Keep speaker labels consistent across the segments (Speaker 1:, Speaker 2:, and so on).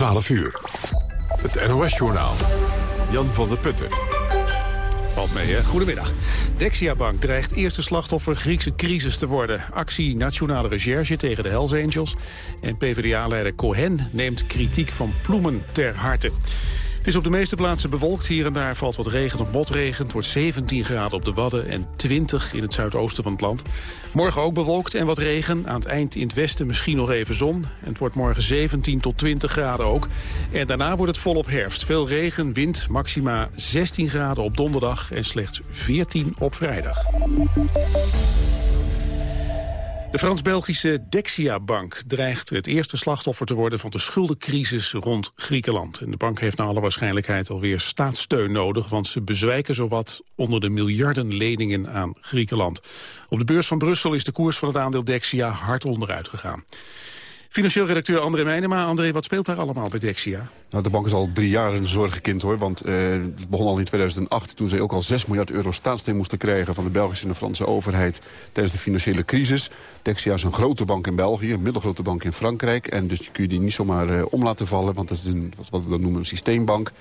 Speaker 1: 12 uur. Het NOS-journaal. Jan van der Putten.
Speaker 2: Valt mee? Goedemiddag. Dexia Bank dreigt eerste slachtoffer Griekse crisis te worden. Actie Nationale Recherche tegen de Hells Angels. En PvdA-leider Cohen neemt kritiek van Ploemen ter harte. Het is op de meeste plaatsen bewolkt. Hier en daar valt wat regen of motregen. Het wordt 17 graden op de Wadden en 20 in het zuidoosten van het land. Morgen ook bewolkt en wat regen. Aan het eind in het westen misschien nog even zon. En het wordt morgen 17 tot 20 graden ook. En daarna wordt het volop herfst. Veel regen, wind, maxima 16 graden op donderdag en slechts 14 op vrijdag. De Frans-Belgische Dexia-bank dreigt het eerste slachtoffer te worden van de schuldencrisis rond Griekenland. En de bank heeft naar alle waarschijnlijkheid alweer staatssteun nodig, want ze bezwijken zowat onder de miljarden leningen aan Griekenland. Op de beurs van Brussel is de koers van het aandeel Dexia hard onderuit gegaan. Financieel redacteur André Meijnema. André, wat speelt daar allemaal bij Dexia?
Speaker 3: Nou, de bank is al drie jaar een zorgenkind hoor. Want uh, het begon al in 2008 toen ze ook al 6 miljard euro staatssteun moesten krijgen... van de Belgische en de Franse overheid tijdens de financiële crisis. Dexia is een grote bank in België, een middelgrote bank in Frankrijk. En dus kun je die niet zomaar uh, om laten vallen, want dat is een, wat we dan noemen een systeembank.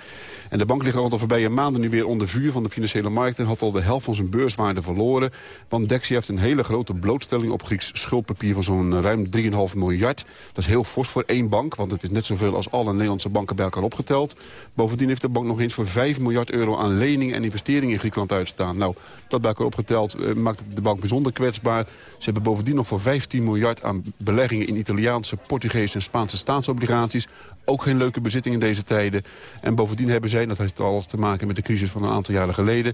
Speaker 3: En de bank ligt al voorbije maanden nu weer onder vuur van de financiële markt... en had al de helft van zijn beurswaarde verloren. Want Dexia heeft een hele grote blootstelling op Grieks schuldpapier... van zo'n ruim 3,5 miljard. Dat is heel fors voor één bank, want het is net zoveel als alle Nederlandse banken bij elkaar opgeteld. Bovendien heeft de bank nog eens voor 5 miljard euro aan leningen en investeringen in Griekenland uitstaan. Nou, dat bij elkaar opgeteld uh, maakt de bank bijzonder kwetsbaar. Ze hebben bovendien nog voor 15 miljard aan beleggingen in Italiaanse, Portugese en Spaanse staatsobligaties. Ook geen leuke bezitting in deze tijden. En bovendien hebben zij, dat heeft alles te maken met de crisis van een aantal jaren geleden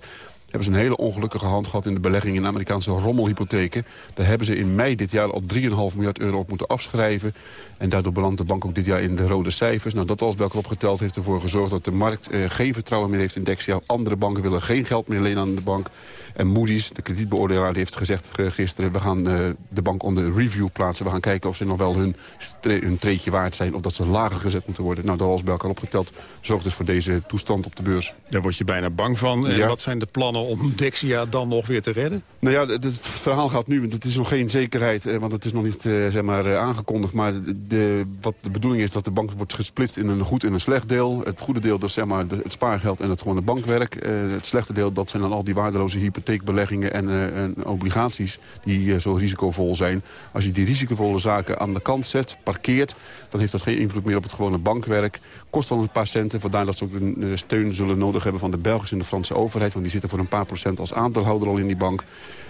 Speaker 3: hebben ze een hele ongelukkige hand gehad in de belegging in Amerikaanse rommelhypotheken. Daar hebben ze in mei dit jaar al 3,5 miljard euro op moeten afschrijven. En daardoor belandt de bank ook dit jaar in de rode cijfers. Nou, dat alles bij elkaar opgeteld heeft ervoor gezorgd dat de markt eh, geen vertrouwen meer heeft in Dexia. Andere banken willen geen geld meer lenen aan de bank. En Moody's, de kredietbeoordelaar, heeft gezegd gisteren... we gaan uh, de bank onder review plaatsen. We gaan kijken of ze nog wel hun, hun treetje waard zijn... of dat ze lager gezet moeten worden. Nou, dat alles bij elkaar opgeteld zorgt dus voor deze toestand op de beurs.
Speaker 2: Daar word je bijna bang van. En wat zijn de plannen om Dexia dan nog weer te redden?
Speaker 3: Nou ja, het, verhaal gaat nu, het is nog geen zekerheid... Eh, want het is nog niet uh, zeg maar, aangekondigd. Maar de, wat de bedoeling is dat de bank wordt gesplitst in een goed en een slecht deel. Het goede deel dat is zeg maar, het spaargeld en het gewone bankwerk. het slechte deel dat zijn dan al die waardeloze hypotheekbeleggingen en, en obligaties die zo risicovol zijn. Als je die risicovolle zaken aan de kant zet, parkeert... dan heeft dat geen invloed meer op het gewone bankwerk. Kost dan een paar centen, vandaar dat ze ook een steun zullen nodig hebben... van de Belgische en de Franse overheid. Want die zitten voor een paar procent als aandeelhouder al in die bank.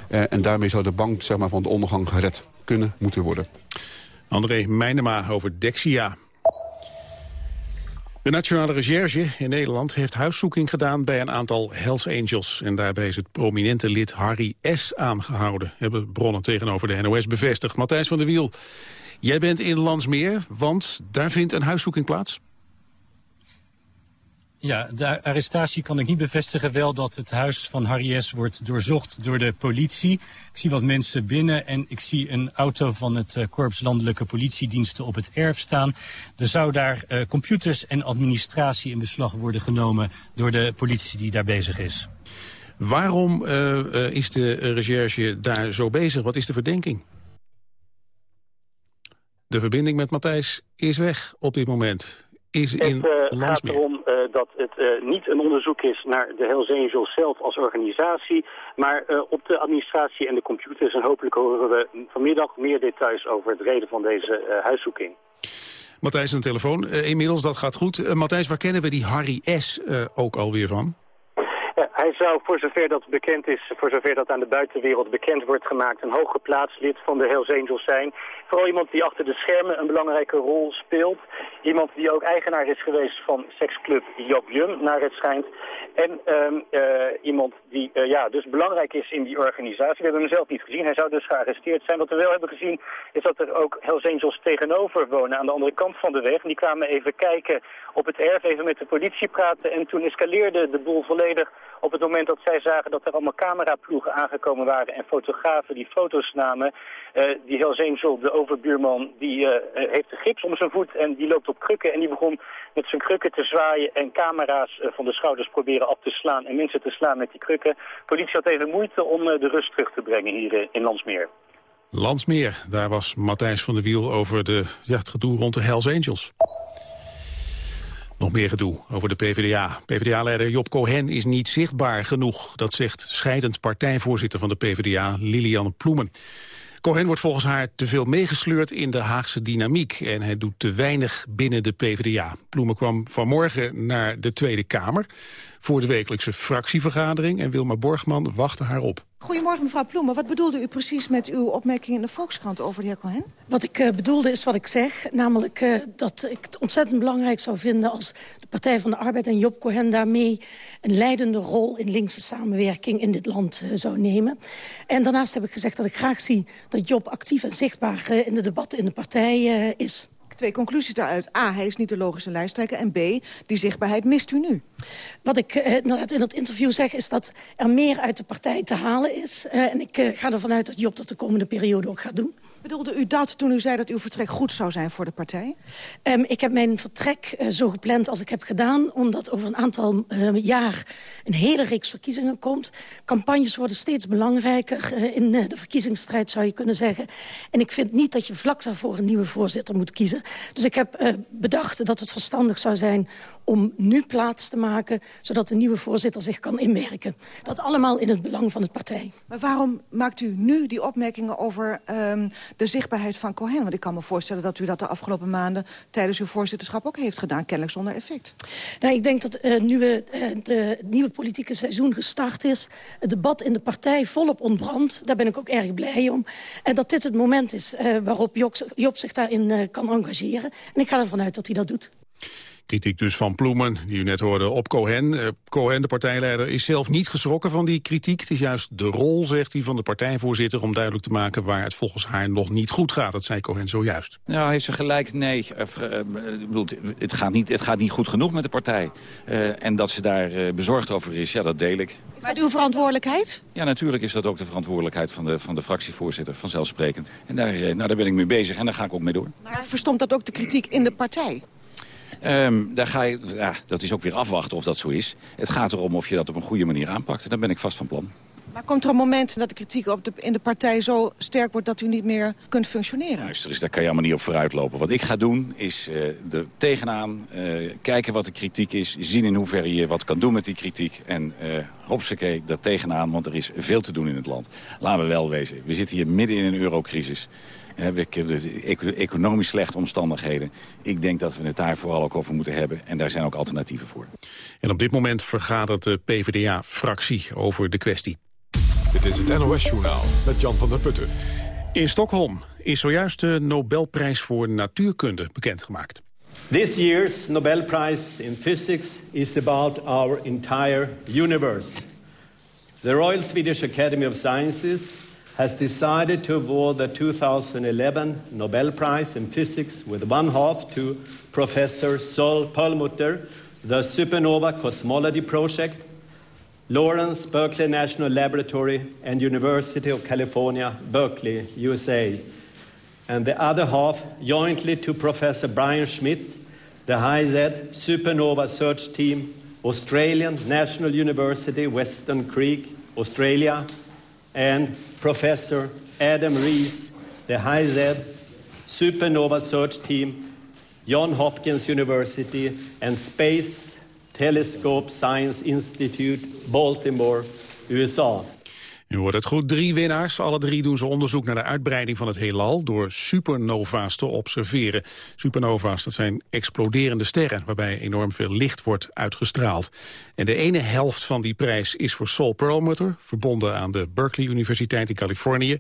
Speaker 3: en daarmee zou de bank zeg maar, van de ondergang gered kunnen moeten worden.
Speaker 2: André Meijnema over Dexia. De Nationale Recherche in Nederland heeft huiszoeking gedaan bij een aantal Hells Angels. En daarbij is het prominente lid Harry S. aangehouden, hebben bronnen tegenover de NOS bevestigd. Matthijs van der Wiel, jij bent in Landsmeer, want daar vindt een huiszoeking plaats?
Speaker 4: Ja, de arrestatie kan ik niet bevestigen. Wel dat het huis van Harry S. wordt doorzocht door de politie. Ik zie wat mensen binnen en ik zie een auto van het uh, Korps Landelijke Politiediensten op het erf staan. Er zou daar uh, computers en administratie in beslag worden genomen door de politie die daar bezig is.
Speaker 2: Waarom uh, is de recherche daar zo bezig? Wat is de verdenking? De verbinding met Matthijs is weg op dit moment is in
Speaker 5: Het gaat erom uh, dat het uh, niet een onderzoek is naar de Hells Angels zelf als organisatie, maar op de administratie en de computers. En hopelijk horen we vanmiddag meer details over het reden van deze huiszoeking.
Speaker 2: Matthijs aan de telefoon. inmiddels, dat gaat goed. Matthijs, waar kennen we die Harry S. ook alweer van?
Speaker 5: Hij zou, voor zover dat bekend is, voor zover dat aan de buitenwereld bekend wordt gemaakt, een hooggeplaatst lid van de Hells zijn. Vooral iemand die achter de schermen een belangrijke rol speelt. Iemand die ook eigenaar is geweest van seksclub Job Jum, naar het schijnt. En um, uh, iemand die uh, ja, dus belangrijk is in die organisatie. We hebben hem zelf niet gezien. Hij zou dus gearresteerd zijn. Wat we wel hebben gezien is dat er ook Hells Angels tegenover wonen aan de andere kant van de weg. En die kwamen even kijken op het erf, even met de politie praten. En toen escaleerde de boel volledig op het moment dat zij zagen dat er allemaal cameraploegen aangekomen waren en fotografen die foto's namen. Uh, die Hells Angel, de overbuurman, die uh, heeft de gips om zijn voet en die loopt op krukken. En die begon met zijn krukken te zwaaien en camera's van de schouders proberen af te slaan en mensen te slaan met die krukken. politie had even moeite om de rust terug te brengen hier in Landsmeer.
Speaker 2: Landsmeer, daar was Matthijs van der Wiel over de, ja, het gedoe rond de Hells Angels. Nog meer gedoe over de PvdA. PvdA-leider Job Cohen is niet zichtbaar genoeg. Dat zegt scheidend partijvoorzitter van de PvdA, Lilian Ploemen. Cohen wordt volgens haar te veel meegesleurd in de Haagse dynamiek... en hij doet te weinig binnen de PvdA. Ploemen kwam vanmorgen naar de Tweede Kamer... voor de wekelijkse fractievergadering... en Wilma Borgman wachtte haar op.
Speaker 6: Goedemorgen mevrouw Ploemen. Wat bedoelde u precies met uw opmerking in de Volkskrant over de heer Cohen?
Speaker 7: Wat ik uh, bedoelde is wat ik zeg. Namelijk uh, dat ik het ontzettend belangrijk zou vinden... als de Partij van de Arbeid en Job Cohen daarmee... een leidende rol in linkse samenwerking in dit land uh, zou nemen. En daarnaast heb ik gezegd dat ik graag zie dat Job actief en zichtbaar... in de debatten in de partij is
Speaker 6: twee conclusies daaruit. A, hij is niet de logische lijsttrekker. En B, die zichtbaarheid mist u nu.
Speaker 7: Wat ik uh, in dat interview zeg, is dat er meer uit de partij te halen is. Uh, en ik uh, ga ervan uit dat Job dat de komende periode ook gaat doen.
Speaker 6: Bedoelde u dat toen u zei dat uw vertrek goed zou zijn voor de partij?
Speaker 7: Um, ik heb mijn vertrek uh, zo gepland als ik heb gedaan... omdat over een aantal uh, jaar een hele reeks verkiezingen komt. Campagnes worden steeds belangrijker uh, in de verkiezingsstrijd, zou je kunnen zeggen. En ik vind niet dat je vlak daarvoor een nieuwe voorzitter moet kiezen. Dus ik heb bedacht dat het verstandig zou zijn om nu plaats te maken... zodat de nieuwe voorzitter zich kan inwerken. Dat allemaal in het belang van het partij.
Speaker 6: Maar waarom maakt u nu die opmerkingen over um, de zichtbaarheid van Cohen? Want ik kan me voorstellen dat u dat de afgelopen maanden... tijdens uw voorzitterschap ook heeft gedaan, kennelijk zonder effect.
Speaker 7: Nou, ik denk dat uh, nu we, uh, de, het nieuwe politieke seizoen gestart is... het debat in de partij volop ontbrandt. Daar ben ik ook erg blij om. En dat dit het moment is uh, waarop Job, Job zich daarin kan engageren. En ik ga ervan uit dat hij dat doet.
Speaker 2: Kritiek dus van Ploemen, die u net hoorde, op Cohen. Uh, Cohen, de partijleider, is zelf niet geschrokken van die kritiek. Het is juist de rol, zegt hij, van de partijvoorzitter... om duidelijk te maken waar het volgens haar nog niet goed gaat. Dat zei Cohen zojuist.
Speaker 8: Nou, heeft ze gelijk? Nee. Uh, bedoel, het, gaat niet, het gaat niet goed genoeg met de partij. Uh, en dat ze daar bezorgd over is, ja, dat deel ik.
Speaker 6: Is dat uw verantwoordelijkheid?
Speaker 8: Ja, natuurlijk is dat ook de verantwoordelijkheid van de, van de fractievoorzitter, vanzelfsprekend. En daar, nou, daar ben ik mee bezig en daar ga ik ook mee door.
Speaker 6: Maar verstomt dat ook de kritiek in de partij?
Speaker 8: Um, daar ga je, ja, dat is ook weer afwachten of dat zo is. Het gaat erom of je dat op een goede manier aanpakt. En daar ben ik vast van plan.
Speaker 6: Maar komt er een moment dat de kritiek op de, in de partij zo sterk wordt... dat u niet meer kunt functioneren?
Speaker 8: Luister eens, daar kan je allemaal niet op vooruitlopen. Wat ik ga doen is uh, er tegenaan uh, kijken wat de kritiek is... zien in hoeverre je wat kan doen met die kritiek. En uh, hopsakee, daar tegenaan, want er is veel te doen in het land. Laten we wel wezen, we zitten hier midden in een eurocrisis we hebben economisch slechte omstandigheden. Ik denk dat we het daar vooral ook over moeten hebben. En daar zijn ook alternatieven voor.
Speaker 2: En op dit moment vergadert de PvdA-fractie over de kwestie.
Speaker 1: Dit is het NOS-journaal met Jan van der Putten.
Speaker 2: In Stockholm is zojuist de Nobelprijs voor Natuurkunde bekendgemaakt.
Speaker 9: This year's Nobel Prize in Physics is about our entire universe. The Royal Swedish Academy of Sciences has decided to award the 2011 Nobel Prize in Physics with one half to Professor Sol Perlmutter, the Supernova Cosmology Project, Lawrence Berkeley National Laboratory, and University of California, Berkeley, USA. And the other half jointly to Professor Brian Schmidt, the HIZ Supernova Search Team, Australian National University, Western Creek, Australia, and Professor Adam Rees, the HIZ Supernova Search Team, John Hopkins University, and Space Telescope Science Institute, Baltimore, USA.
Speaker 2: Nu wordt het goed. Drie winnaars. Alle drie doen ze onderzoek naar de uitbreiding van het heelal... door supernova's te observeren. Supernova's, dat zijn exploderende sterren... waarbij enorm veel licht wordt uitgestraald. En de ene helft van die prijs is voor Sol Perlmutter... verbonden aan de Berkeley Universiteit in Californië.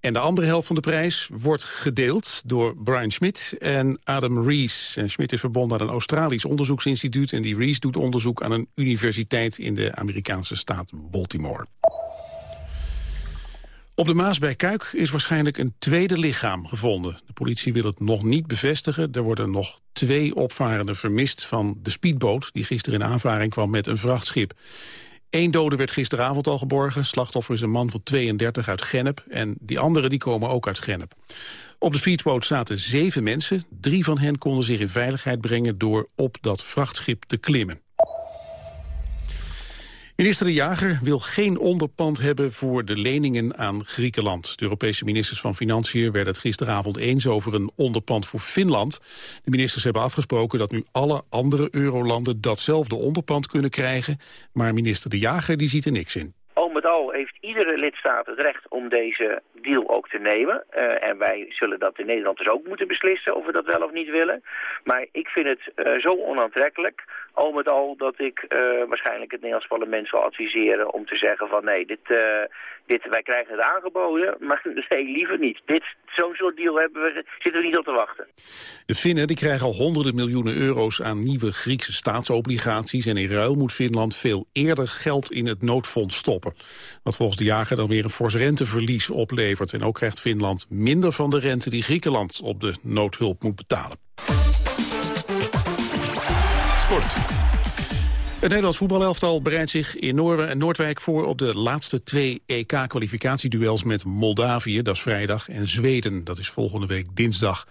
Speaker 2: En de andere helft van de prijs wordt gedeeld door Brian Schmidt en Adam Rees. En Schmidt is verbonden aan een Australisch onderzoeksinstituut... en die Rees doet onderzoek aan een universiteit in de Amerikaanse staat Baltimore. Op de Maas bij Kuik is waarschijnlijk een tweede lichaam gevonden. De politie wil het nog niet bevestigen. Er worden nog twee opvarenden vermist van de speedboot... die gisteren in aanvaring kwam met een vrachtschip. Eén dode werd gisteravond al geborgen. Slachtoffer is een man van 32 uit Gennep. En die anderen die komen ook uit Gennep. Op de speedboot zaten zeven mensen. Drie van hen konden zich in veiligheid brengen door op dat vrachtschip te klimmen. Minister De Jager wil geen onderpand hebben voor de leningen aan Griekenland. De Europese ministers van Financiën werden het gisteravond eens over een onderpand voor Finland. De ministers hebben afgesproken dat nu alle andere eurolanden datzelfde onderpand kunnen krijgen. Maar minister De Jager die ziet er niks in.
Speaker 10: Al met al heeft iedere lidstaat het recht om deze deal ook te nemen. Uh, en wij zullen dat in Nederland dus ook moeten beslissen of we dat wel of niet willen. Maar ik vind het uh, zo onaantrekkelijk, al met al, dat ik uh, waarschijnlijk het Nederlands parlement zal adviseren om te zeggen van nee, dit, dit, wij krijgen het aangeboden, maar nee, liever niet. Zo'n soort deal hebben we, zitten we niet op te wachten.
Speaker 2: De Finnen die krijgen al honderden miljoenen euro's aan nieuwe Griekse staatsobligaties en in ruil moet Finland veel eerder geld in het noodfonds stoppen. Wat volgens de jager dan weer een fors renteverlies oplevert. En ook krijgt Finland minder van de rente die Griekenland op de noodhulp moet betalen. Het Nederlands voetbalelftal bereidt zich in Noorden en Noordwijk voor op de laatste twee EK-kwalificatieduels met Moldavië, dat is vrijdag, en Zweden, dat is volgende week dinsdag.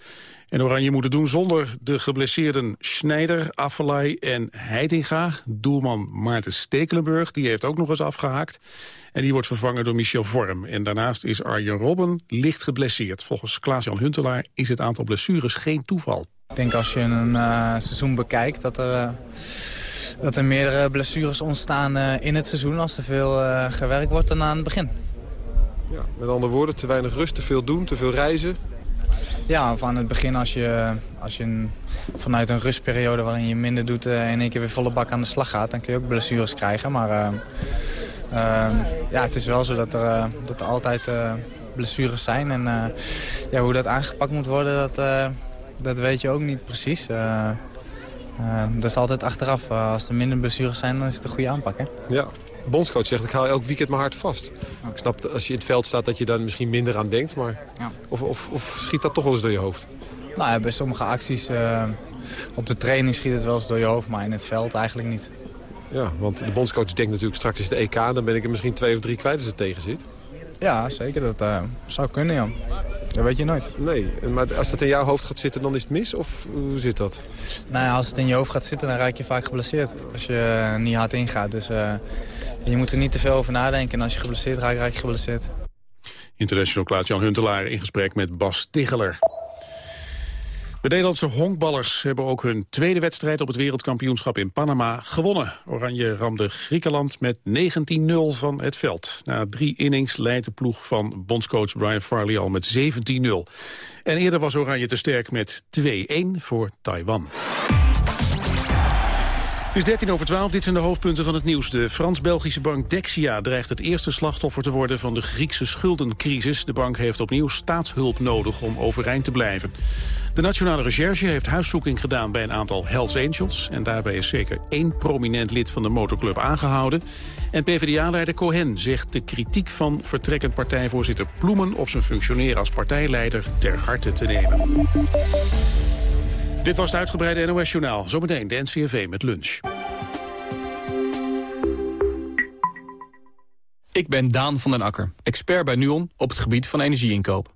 Speaker 2: En Oranje moet het doen zonder de geblesseerden Schneider, Affelay en Heitinga. Doelman Maarten Stekelenburg, die heeft ook nog eens afgehaakt. En die wordt vervangen door Michel Vorm. En daarnaast is Arjen Robben licht geblesseerd. Volgens Klaas-Jan Huntelaar is het aantal blessures geen toeval.
Speaker 11: Ik denk als je een uh, seizoen bekijkt dat er... Uh dat er meerdere blessures ontstaan uh, in het seizoen als er veel gewerkt wordt dan aan het begin.
Speaker 12: Ja, met andere woorden, te weinig rust, te veel doen, te veel reizen?
Speaker 11: Ja, of aan het begin als je, als je een, vanuit een rustperiode waarin je minder doet... In één keer weer volle bak aan de slag gaat, dan kun je ook blessures krijgen. Maar ja, het is wel zo dat er, dat er altijd blessures zijn. En ja, hoe dat aangepakt moet worden, dat, dat weet je ook niet precies. Uh, dat is altijd achteraf. Uh, als er minder blessures zijn, dan is het een goede aanpak. Hè?
Speaker 12: Ja, de bondscoach zegt ik haal elk weekend mijn hart vast. Ik snap als je in het veld staat dat je dan misschien minder aan denkt. Maar ja. of, of, of, schiet dat toch wel eens door je hoofd?
Speaker 11: Nou ja, bij sommige acties uh, op de training schiet het wel eens door je hoofd. Maar in het veld eigenlijk niet.
Speaker 12: Ja, want de bondscoach denkt natuurlijk straks is de EK. Dan ben ik er misschien twee of drie kwijt als het tegen zit.
Speaker 11: Ja, zeker. Dat uh, zou kunnen, ja. Dat weet je nooit.
Speaker 12: Nee, maar als dat in jouw hoofd gaat zitten, dan is het mis? Of hoe zit dat?
Speaker 11: Nou ja, als het in je hoofd gaat zitten, dan raak je vaak geblesseerd. Als je niet hard ingaat. Dus uh, je moet er niet te veel over nadenken. En als je geblesseerd raakt, raak je geblesseerd.
Speaker 2: International Klaas-Jan Huntelaar in gesprek met Bas Ticheler. De Nederlandse honkballers hebben ook hun tweede wedstrijd op het wereldkampioenschap in Panama gewonnen. Oranje ramde Griekenland met 19-0 van het veld. Na drie innings leidt de ploeg van bondscoach Brian Farley al met 17-0. En eerder was Oranje te sterk met 2-1 voor Taiwan. Het is 13 over 12, dit zijn de hoofdpunten van het nieuws. De Frans-Belgische bank Dexia dreigt het eerste slachtoffer te worden van de Griekse schuldencrisis. De bank heeft opnieuw staatshulp nodig om overeind te blijven. De Nationale Recherche heeft huiszoeking gedaan bij een aantal Hells Angels. En daarbij is zeker één prominent lid van de motorclub aangehouden. En PvdA-leider Cohen zegt de kritiek van vertrekkend partijvoorzitter Ploemen... op zijn functioneren als partijleider ter harte te nemen. Dit was het uitgebreide NOS-journaal. Zometeen de NCRV met lunch.
Speaker 13: Ik ben Daan van den Akker, expert bij NUON op het gebied van energieinkoop.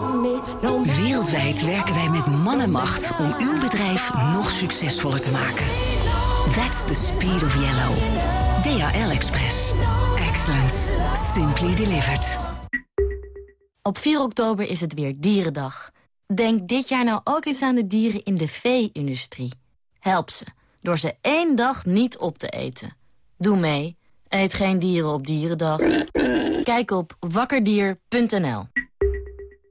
Speaker 14: Werken wij met man en macht om uw bedrijf nog succesvoller te maken. That's the speed of yellow. DHL Express. Excellence. Simply delivered.
Speaker 15: Op 4 oktober is het weer Dierendag. Denk dit jaar nou ook eens aan de dieren in de vee-industrie. Help ze, door ze één dag niet op te eten. Doe mee. Eet geen dieren op Dierendag. Kijk op wakkerdier.nl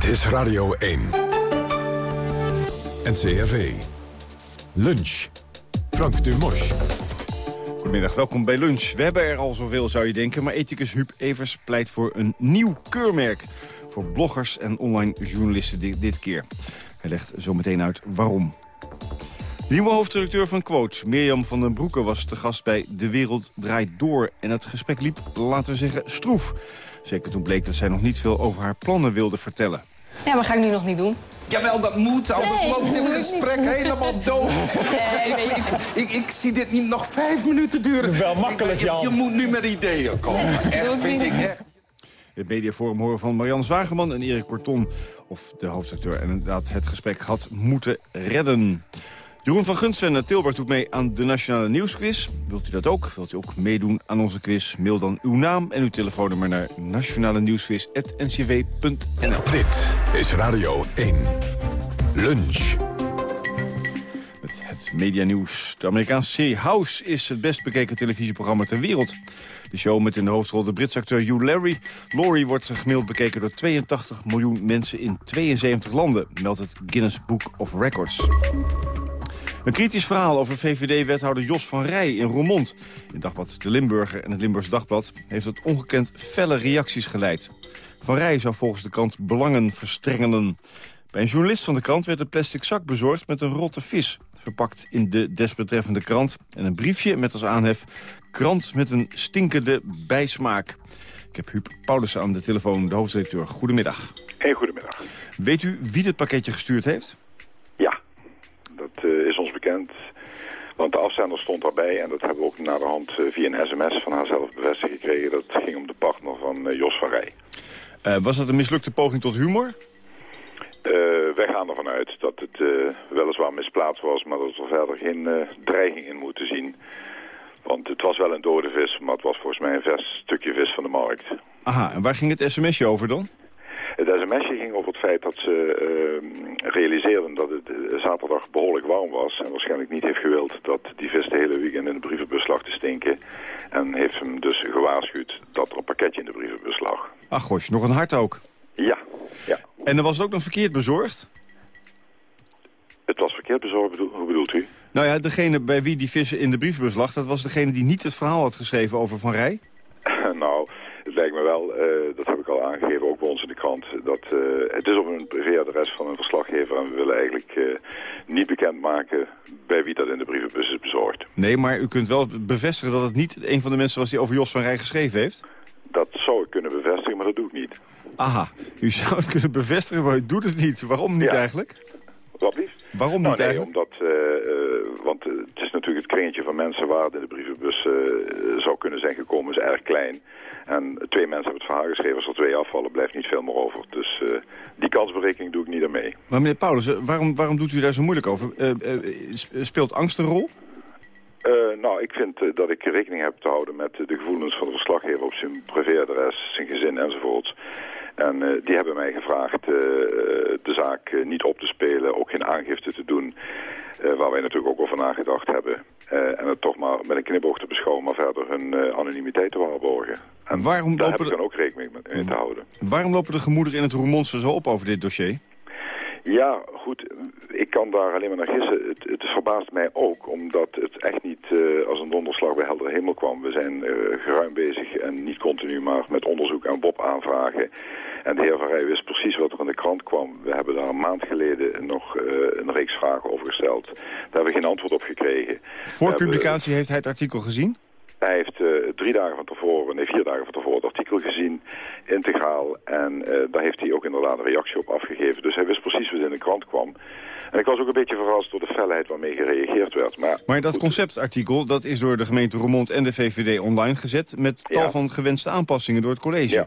Speaker 1: Dit is Radio 1. NCRV. Lunch. Frank Dumos.
Speaker 16: Goedemiddag, welkom bij Lunch. We hebben er al zoveel, zou je denken, maar ethicus Huub Evers pleit voor een nieuw keurmerk. Voor bloggers en online journalisten dit, keer. Hij legt zo meteen uit waarom. De nieuwe hoofdredacteur van Quote, Mirjam van den Broeke, was te gast bij De Wereld Draait Door. En het gesprek liep, laten we zeggen, stroef. Zeker toen bleek dat zij nog niet veel over haar plannen wilde vertellen.
Speaker 17: Ja, maar ga ik nu nog niet doen.
Speaker 18: Jawel, dat moet. Anders
Speaker 17: Nee,
Speaker 18: loopt dit
Speaker 17: moet
Speaker 18: gesprek
Speaker 17: niet.
Speaker 18: helemaal dood.
Speaker 17: Nee,
Speaker 18: ik, ik, ik, ik zie dit niet nog vijf minuten duren.
Speaker 16: Wel makkelijk,
Speaker 18: je,
Speaker 16: Jan.
Speaker 18: je moet nu met ideeën komen. echt,
Speaker 17: ik
Speaker 18: vind
Speaker 17: niet.
Speaker 18: ik echt.
Speaker 16: Het mediaforum horen van Marianne Zwageman en Erik Korton... of de hoofdacteur en inderdaad het gesprek had moeten redden. Jeroen van Gunsten uit Tilburg doet mee aan de Nationale Nieuwsquiz. Wilt u dat ook? Wilt u ook meedoen aan onze quiz? Mail dan uw naam en uw telefoonnummer naar nationale nieuwsquiz.ncv.nl.
Speaker 1: Dit is Radio 1. Lunch.
Speaker 16: Met het medianieuws. De Amerikaanse serie House is het best bekeken televisieprogramma ter wereld. De show met in de hoofdrol de Britse acteur Hugh Laurie. Laurie wordt gemiddeld bekeken door 82 miljoen mensen in 72 landen, meldt het Guinness Book of Records. Een kritisch verhaal over VVD-wethouder Jos van Rij in Roermond. In Dagblad De Limburger en het Limburgs Dagblad heeft het ongekend felle reacties geleid. Van Rij zou volgens de krant belangen verstrengelen. Bij een journalist van de krant werd een plastic zak bezorgd met een rotte vis. Verpakt in de desbetreffende krant. En een briefje met als aanhef krant met een stinkende bijsmaak. Ik heb Huub Paulussen aan de telefoon, de hoofdredacteur. Goedemiddag.
Speaker 19: Hey, goedemiddag.
Speaker 16: Weet u wie dit pakketje gestuurd heeft?
Speaker 19: Want de afzender stond daarbij en dat hebben we ook naar de hand eh, via een sms van haar zelf bevestigd gekregen. Dat ging om de partner van eh, Jos van Rij.
Speaker 16: Eh, was dat een mislukte poging tot humor?
Speaker 19: Eh, wij gaan ervan uit dat het weliswaar misplaatst was, maar dat we verder geen dreiging in moeten zien. Want het was wel een dode vis, maar het was volgens mij een vers stukje vis van de markt.
Speaker 16: Aha, en waar ging het sms'je over dan?
Speaker 19: Het sms'je ging over het feit dat ze eh, realiseerden dat het eh, zaterdag behoorlijk warm was. En waarschijnlijk niet heeft gewild dat die vis de hele weekend in de brievenbus lag te stinken. En heeft hem dus gewaarschuwd dat er een pakketje in de brievenbus lag.
Speaker 16: Ach gosh, nog een hart ook.
Speaker 19: Ja, ja.
Speaker 16: En dan was het ook nog verkeerd bezorgd?
Speaker 19: Het was verkeerd bezorgd, bedoel, hoe bedoelt u?
Speaker 16: Nou ja, degene bij wie die vis in de brievenbus lag... dat was degene die niet het verhaal had geschreven over Van Rij?
Speaker 19: nou, het lijkt me wel, eh, dat heb ik al aangegeven, ook bij ons in de krant, dat eh, het is op een privéadres van een verslaggever en we willen eigenlijk eh, niet bekendmaken bij wie dat in de brievenbus is bezorgd.
Speaker 16: Nee, maar u kunt wel bevestigen dat het niet een van de mensen was die over Jos van Rij geschreven heeft?
Speaker 19: Dat zou ik kunnen bevestigen, maar dat doe ik niet.
Speaker 16: Aha, u zou het kunnen bevestigen, maar u doet het niet. Waarom niet
Speaker 19: Ja.
Speaker 16: eigenlijk?
Speaker 19: Wat lief?
Speaker 16: Waarom
Speaker 19: nou,
Speaker 16: niet
Speaker 19: nee,
Speaker 16: eigenlijk?
Speaker 19: omdat, eh, want het is natuurlijk het kringetje van mensen waar het in de brievenbus zou kunnen zijn gekomen, is erg klein. En twee mensen hebben het verhaal geschreven, als er twee afvallen, blijft niet veel meer over. Dus eh, die kansberekening doe ik niet aan mee.
Speaker 16: Maar meneer Paulus, eh, waarom, waarom doet u daar zo moeilijk over? Eh, sp- speelt angst een rol?
Speaker 19: Nou, ik vind dat ik rekening heb te houden met de gevoelens van de verslaggever op zijn privéadres, zijn gezin enzovoorts. En die hebben mij gevraagd de zaak niet op te spelen, ook geen aangifte te doen. Eh, waar wij natuurlijk ook over nagedacht hebben. Eh, en het toch maar met een knipoog te beschouwen, maar verder hun eh, anonimiteit te waarborgen. En
Speaker 16: Waarom
Speaker 19: daar
Speaker 16: lopen
Speaker 19: heb ik dan ook rekening mee te houden.
Speaker 16: Waarom lopen de gemoederen in het Roermondse zo op over dit dossier?
Speaker 19: Ja, goed. Ik kan daar alleen maar naar gissen. Het, het verbaast mij ook, omdat het echt niet eh, als een donderslag bij heldere hemel kwam. We zijn eh, geruim bezig en niet continu, maar met onderzoek aan Bob aanvragen. En de heer Van Rij wist precies wat er in de krant kwam. We hebben daar een maand geleden nog eh, een reeks vragen over gesteld. Daar hebben we geen antwoord op gekregen.
Speaker 16: Voor
Speaker 19: hebben-
Speaker 16: publicatie heeft hij het artikel gezien?
Speaker 19: Hij heeft eh, drie dagen van tevoren, nee vier dagen van tevoren het artikel gezien, integraal. En eh, daar heeft hij ook inderdaad een reactie op afgegeven. Dus hij wist precies wat in de krant kwam. En ik was ook een beetje verrast door de felheid waarmee gereageerd werd. Maar
Speaker 16: Maar dat conceptartikel dat is door de gemeente Roermond en de VVD online gezet... met tal
Speaker 19: Ja.
Speaker 16: van gewenste aanpassingen door het college.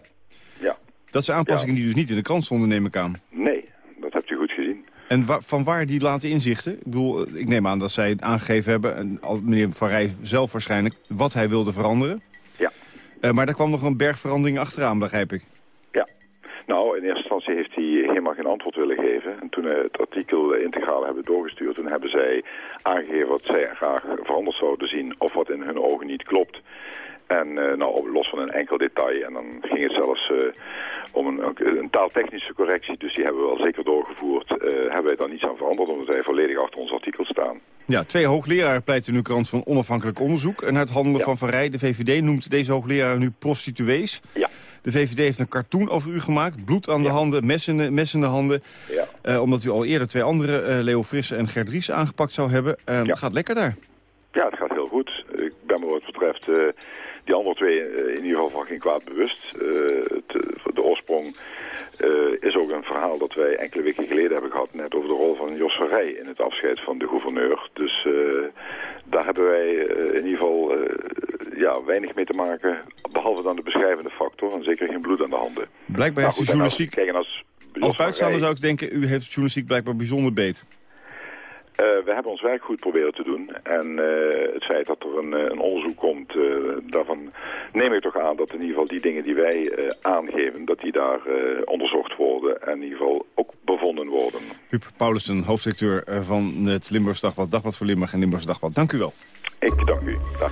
Speaker 19: Ja,
Speaker 16: Dat zijn aanpassingen die dus niet in de krant stonden, neem ik aan.
Speaker 19: Nee, dat hebt u goed gezien.
Speaker 16: En wa van waar die laten inzichten? Ik bedoel, ik neem aan dat zij het aangegeven hebben, en al- meneer Van Rij zelf waarschijnlijk, wat hij wilde veranderen.
Speaker 19: Ja.
Speaker 16: Eh, maar daar kwam nog een bergverandering achteraan, begrijp ik.
Speaker 19: Ja. Nou, in eerste instantie heeft hij helemaal geen antwoord willen geven. En toen we het artikel eh, integraal hebben doorgestuurd... toen hebben zij aangegeven wat zij graag veranderd zouden zien... of wat in hun ogen niet klopt. En eh, nou, los van een enkel detail. En dan ging het zelfs eh, om een, een taaltechnische correctie. Dus die hebben we wel zeker doorgevoerd. Eh, hebben wij daar niets aan veranderd... omdat wij volledig achter ons artikel staan.
Speaker 16: Ja, twee hoogleraren pleiten nu krant van onafhankelijk onderzoek. En het handelen van Van Rij, de VVD, noemt deze hoogleraar nu prostituees.
Speaker 19: Ja.
Speaker 16: De VVD heeft een cartoon over u gemaakt. Bloed aan de handen, mes in de, mes in de handen.
Speaker 19: Ja.
Speaker 16: Omdat u al eerder twee andere, eh, Leo Frisse en Gert Ries, aangepakt zou hebben. Eh, Gaat lekker daar.
Speaker 19: Ja, het gaat heel goed. Ik wat betreft eh, die andere twee eh, in ieder geval van geen kwaad bewust. Eh, het, de oorsprong is ook een verhaal dat wij enkele weken geleden hebben gehad... net over de rol van Jos van Rij in het afscheid van de gouverneur. Dus daar hebben wij in ieder geval ja, weinig mee te maken... behalve dan de beschrijvende factor en zeker geen bloed aan de handen.
Speaker 16: Blijkbaar
Speaker 19: Nou
Speaker 16: heeft de
Speaker 19: als-
Speaker 16: journalistiek...
Speaker 19: als
Speaker 16: Als buitenstaander zou ik denken, u heeft journalistiek blijkbaar bijzonder beet.
Speaker 19: Eh, we hebben ons werk goed proberen te doen. En eh, het feit dat er een, eh, een onderzoek komt, daarvan neem ik toch aan dat in ieder geval die dingen die wij aangeven, dat die daar onderzocht worden en in ieder geval ook bevonden worden.
Speaker 16: Huub Paulussen, hoofddirecteur van het Limburgs Dagblad, Dagblad voor Limburg en Limburgs Dagblad. Dank u wel.
Speaker 19: Ik dank u. Dag.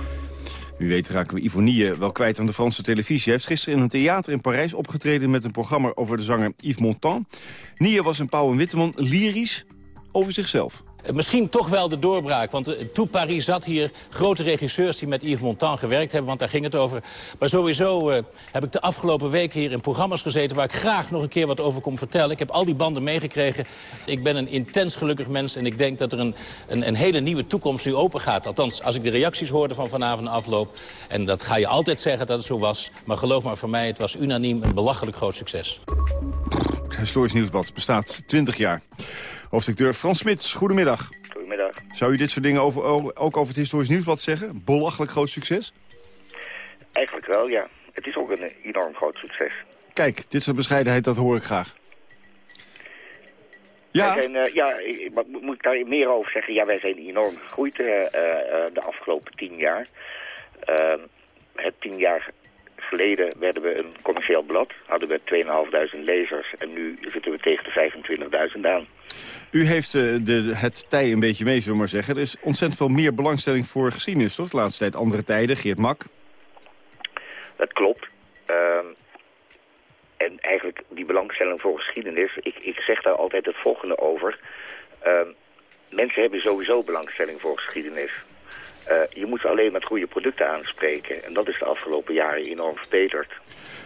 Speaker 16: U weet raken we Ivonie wel kwijt aan de Franse televisie. Hij heeft gisteren in een theater in Parijs opgetreden met een programma over de zanger Yves Montand. Nia was in Pauw en Witteman lyrisch over zichzelf.
Speaker 20: Misschien toch wel de doorbraak, want eh, Toe Paris zat hier grote regisseurs die met Yves Montand gewerkt hebben, want daar ging het over. Maar sowieso eh, heb ik de afgelopen weken hier in programma's gezeten waar ik graag nog een keer wat over kon vertellen. Ik heb al die banden meegekregen. Ik ben een intens gelukkig mens en ik denk dat er een, een, een hele nieuwe toekomst nu open gaat. Althans, als ik de reacties hoorde van vanavond afloop. En dat ga je altijd zeggen dat het zo was. Maar geloof maar voor mij, het was unaniem een belachelijk groot succes.
Speaker 16: Historisch Nieuwsblad bestaat 20 jaar. Hoofddirecteur Frans Smits, goedemiddag.
Speaker 21: Goedemiddag.
Speaker 16: Zou u dit soort dingen over, ook over het Historisch Nieuwsblad zeggen? Belachelijk groot succes?
Speaker 21: Eigenlijk wel, ja. Het is ook een enorm groot succes.
Speaker 16: Kijk, dit soort bescheidenheid, dat hoor ik graag.
Speaker 21: Ja, zijn, eh, ja moet ik daar meer over zeggen? Ja, wij zijn enorm gegroeid eh, eh, de afgelopen tien jaar. Het tien jaar geleden werden we een commercieel blad. Hadden we 2.500 lezers en nu zitten we tegen de 25.000 aan.
Speaker 16: U heeft eh, de, het tij een beetje mee, zullen we maar zeggen. Er is ontzettend veel meer belangstelling voor geschiedenis, toch? De laatste tijd andere tijden, Geert Mak.
Speaker 21: Dat klopt. Ehm, en eigenlijk die belangstelling voor geschiedenis, ik, ik zeg daar altijd het volgende over. Ehm, mensen hebben sowieso belangstelling voor geschiedenis. Eh, je moet ze alleen met goede producten aanspreken. En dat is de afgelopen jaren enorm verbeterd.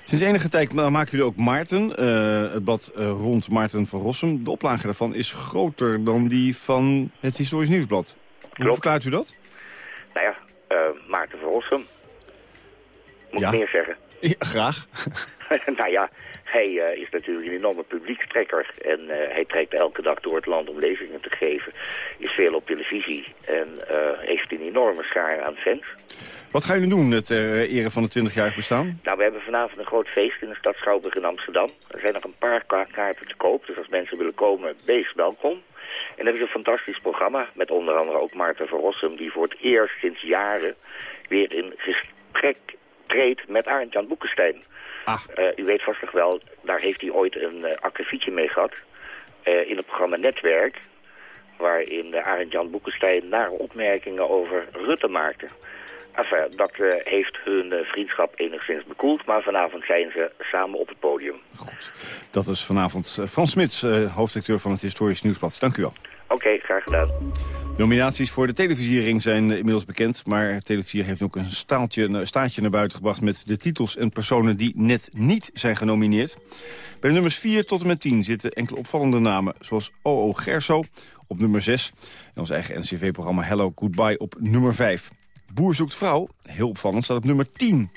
Speaker 16: Sinds enige tijd ma- maken jullie ook Maarten, eh, het blad eh, rond Maarten van Rossum. De oplage daarvan is groter dan die van het Historisch Nieuwsblad. Hoe verklaart u dat?
Speaker 21: Nou ja, Maarten van Rossum. Moet
Speaker 16: Ja.
Speaker 21: ik meer zeggen?
Speaker 16: Ja, graag.
Speaker 21: nou ja, hij eh, is natuurlijk een enorme publiekstrekker. En eh, hij trekt elke dag door het land om lezingen te geven. Is veel op televisie. En eh, heeft een enorme schaar aan fans.
Speaker 16: Wat gaan jullie doen uh, ere van het 20-jarig bestaan?
Speaker 21: Nou, we hebben vanavond een groot feest in de stad Schouwburg in Amsterdam. Er zijn nog een paar ka- kaarten te koop. Dus als mensen willen komen, wees welkom. En dat is een fantastisch programma. Met onder andere ook Maarten van Rossum. Die voor het eerst sinds jaren weer in gesprek treedt met Arend Jan Boekenstein.
Speaker 16: Ah.
Speaker 21: Uh, u weet vast nog wel, daar heeft hij ooit een uh, akkefietje mee gehad. Uh, in het programma Netwerk. Waarin uh, Arend Jan Boekenstein nare opmerkingen over Rutte maakte. Enfin, dat uh, heeft hun uh, vriendschap enigszins bekoeld. Maar vanavond zijn ze samen op het podium.
Speaker 16: Goed. Dat is vanavond Frans Smits, hoofddirecteur van het Historisch Nieuwsblad. Dank u wel.
Speaker 21: Oké, graag gedaan.
Speaker 16: Nominaties voor de televisiering zijn inmiddels bekend. Maar televisie heeft ook een staaltje, staatje naar buiten gebracht... met de titels en personen die net niet zijn genomineerd. Bij nummers 4 tot en met 10 zitten enkele opvallende namen... zoals O.O. Gerso op nummer 6... en ons eigen NCV-programma Hello Goodbye op nummer 5. Boer zoekt vrouw, heel opvallend, staat op nummer 10.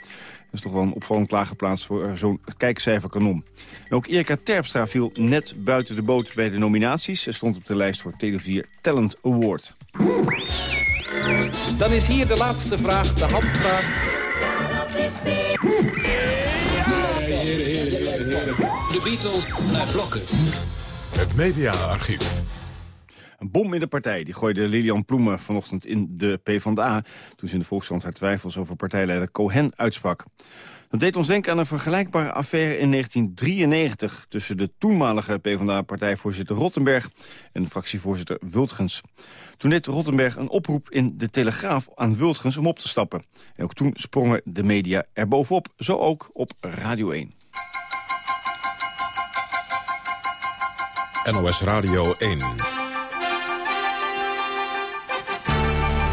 Speaker 16: Dat is toch wel een opvallend klaargeplaatst voor zo'n kijkcijferkanon. En ook Erika Terpstra viel net buiten de boot bij de nominaties. Ze stond op de lijst voor Televier Talent Award.
Speaker 22: Dan is hier de laatste vraag, de handvraag.
Speaker 23: De Beatles naar blokken.
Speaker 1: Het mediaarchief.
Speaker 16: Een bom in de partij, die gooide Lilian Ploemen vanochtend in de PvdA... toen ze in de Volkskrant haar twijfels over partijleider Cohen uitsprak. Dat deed ons denken aan een vergelijkbare affaire in 1993... tussen de toenmalige PvdA-partijvoorzitter Rottenberg en fractievoorzitter Wultgens. Toen deed Rottenberg een oproep in de Telegraaf aan Wultgens om op te stappen. En ook toen sprongen de media er bovenop, zo ook op Radio 1.
Speaker 1: NOS Radio 1.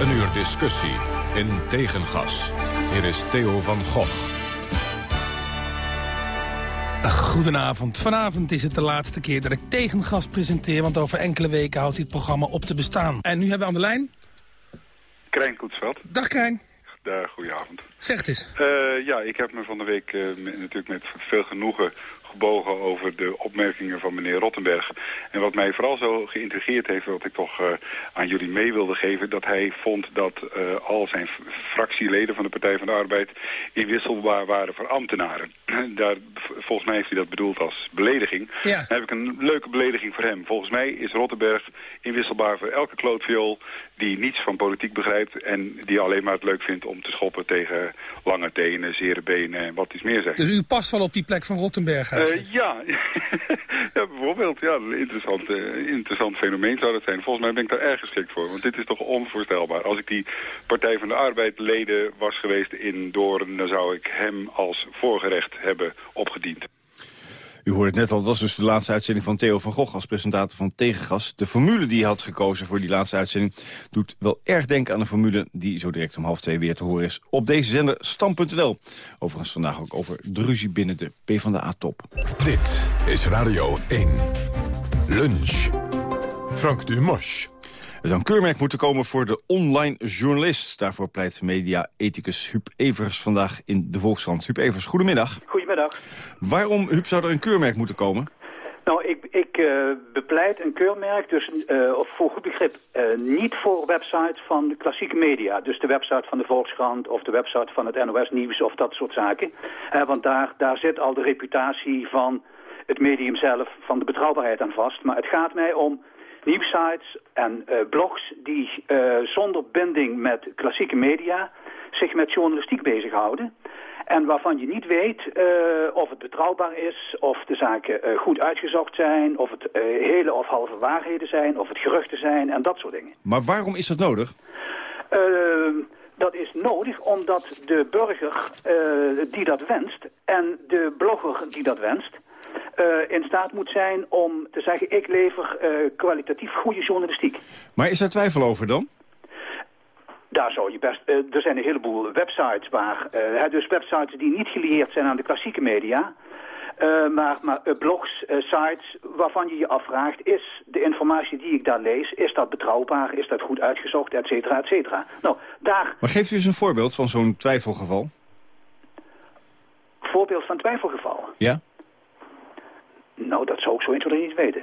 Speaker 1: Een uur discussie in Tegengas. Hier is Theo van Gogh.
Speaker 24: Goedenavond. Vanavond is het de laatste keer dat ik tegengast presenteer... want over enkele weken houdt dit programma op te bestaan. En nu hebben we aan de lijn...
Speaker 25: Krijn Koetsveld.
Speaker 24: Dag Krijn.
Speaker 25: Dag, goedenavond.
Speaker 24: Zeg het eens.
Speaker 25: Uh, ja, ik heb me van de week uh, natuurlijk met veel genoegen gebogen over de opmerkingen van meneer Rottenberg. En wat mij vooral zo geïntrigeerd heeft, wat ik toch uh, aan jullie mee wilde geven... dat hij vond dat al zijn fractieleden van de Partij van de Arbeid... inwisselbaar waren voor ambtenaren. Daar, volgens mij heeft hij dat bedoeld als belediging.
Speaker 24: Ja.
Speaker 25: Dan heb ik een leuke belediging voor hem. Volgens mij is Rottenberg inwisselbaar voor elke klootviool... die niets van politiek begrijpt en die alleen maar het leuk vindt om te schoppen tegen lange tenen, zere benen en wat iets meer zegt.
Speaker 24: Dus u past wel op die plek van Rottenberg
Speaker 25: uh, ja. ja, bijvoorbeeld. Ja, een interessant, uh, interessant fenomeen zou dat zijn. Volgens mij ben ik daar erg geschikt voor. Want dit is toch onvoorstelbaar. Als ik die Partij van de Arbeid leden was geweest in Doorn... dan zou ik hem als voorgerecht hebben opgediend.
Speaker 16: U hoorde het net al, het was dus de laatste uitzending van Theo van Gogh als presentator van Tegengas. De formule die hij had gekozen voor die laatste uitzending doet wel erg denken aan de formule die zo direct om half twee weer te horen is op deze zender Stam.nl. Overigens vandaag ook over de ruzie binnen de PvdA-top.
Speaker 1: Dit is Radio 1. Lunch. Frank Dumosch.
Speaker 16: Er zou een keurmerk moeten komen voor de online journalist. Daarvoor pleit media-ethicus Huub Evers vandaag in de Volkskrant. Huub Evers, goedemiddag.
Speaker 26: Goedemiddag.
Speaker 16: Waarom, Huub, zou er een keurmerk moeten komen?
Speaker 26: Nou, ik, ik uh, bepleit een keurmerk, dus uh, of voor goed begrip, uh, niet voor websites van de klassieke media. Dus de website van de Volkskrant of de website van het NOS Nieuws of dat soort zaken. want daar, daar zit al de reputatie van het medium zelf, van de betrouwbaarheid aan vast. Maar het gaat mij om nieuwsites en uh, blogs die uh, zonder binding met klassieke media zich met journalistiek bezighouden. En waarvan je niet weet uh, of het betrouwbaar is, of de zaken goed uitgezocht zijn, of het hele of halve waarheden zijn, of het geruchten zijn en dat soort dingen.
Speaker 16: Maar waarom is dat nodig?
Speaker 26: dat is nodig omdat de burger die dat wenst en de blogger die dat wenst in staat moet zijn om te zeggen... ik lever uh, kwalitatief goede journalistiek.
Speaker 16: Maar is er twijfel over dan?
Speaker 26: Daar zou je best... Uh, er zijn een heleboel websites waar... dus websites die niet gelieerd zijn aan de klassieke media... maar, maar blogs, sites waarvan je je afvraagt... is de informatie die ik daar lees, is dat betrouwbaar? Is dat goed uitgezocht? Et cetera, et cetera. Nou, daar...
Speaker 16: Maar geeft u eens een voorbeeld van zo'n twijfelgeval?
Speaker 26: Voorbeeld van twijfelgeval?
Speaker 16: Ja.
Speaker 26: Nou, dat zou ik zo 1, 2, niet weten.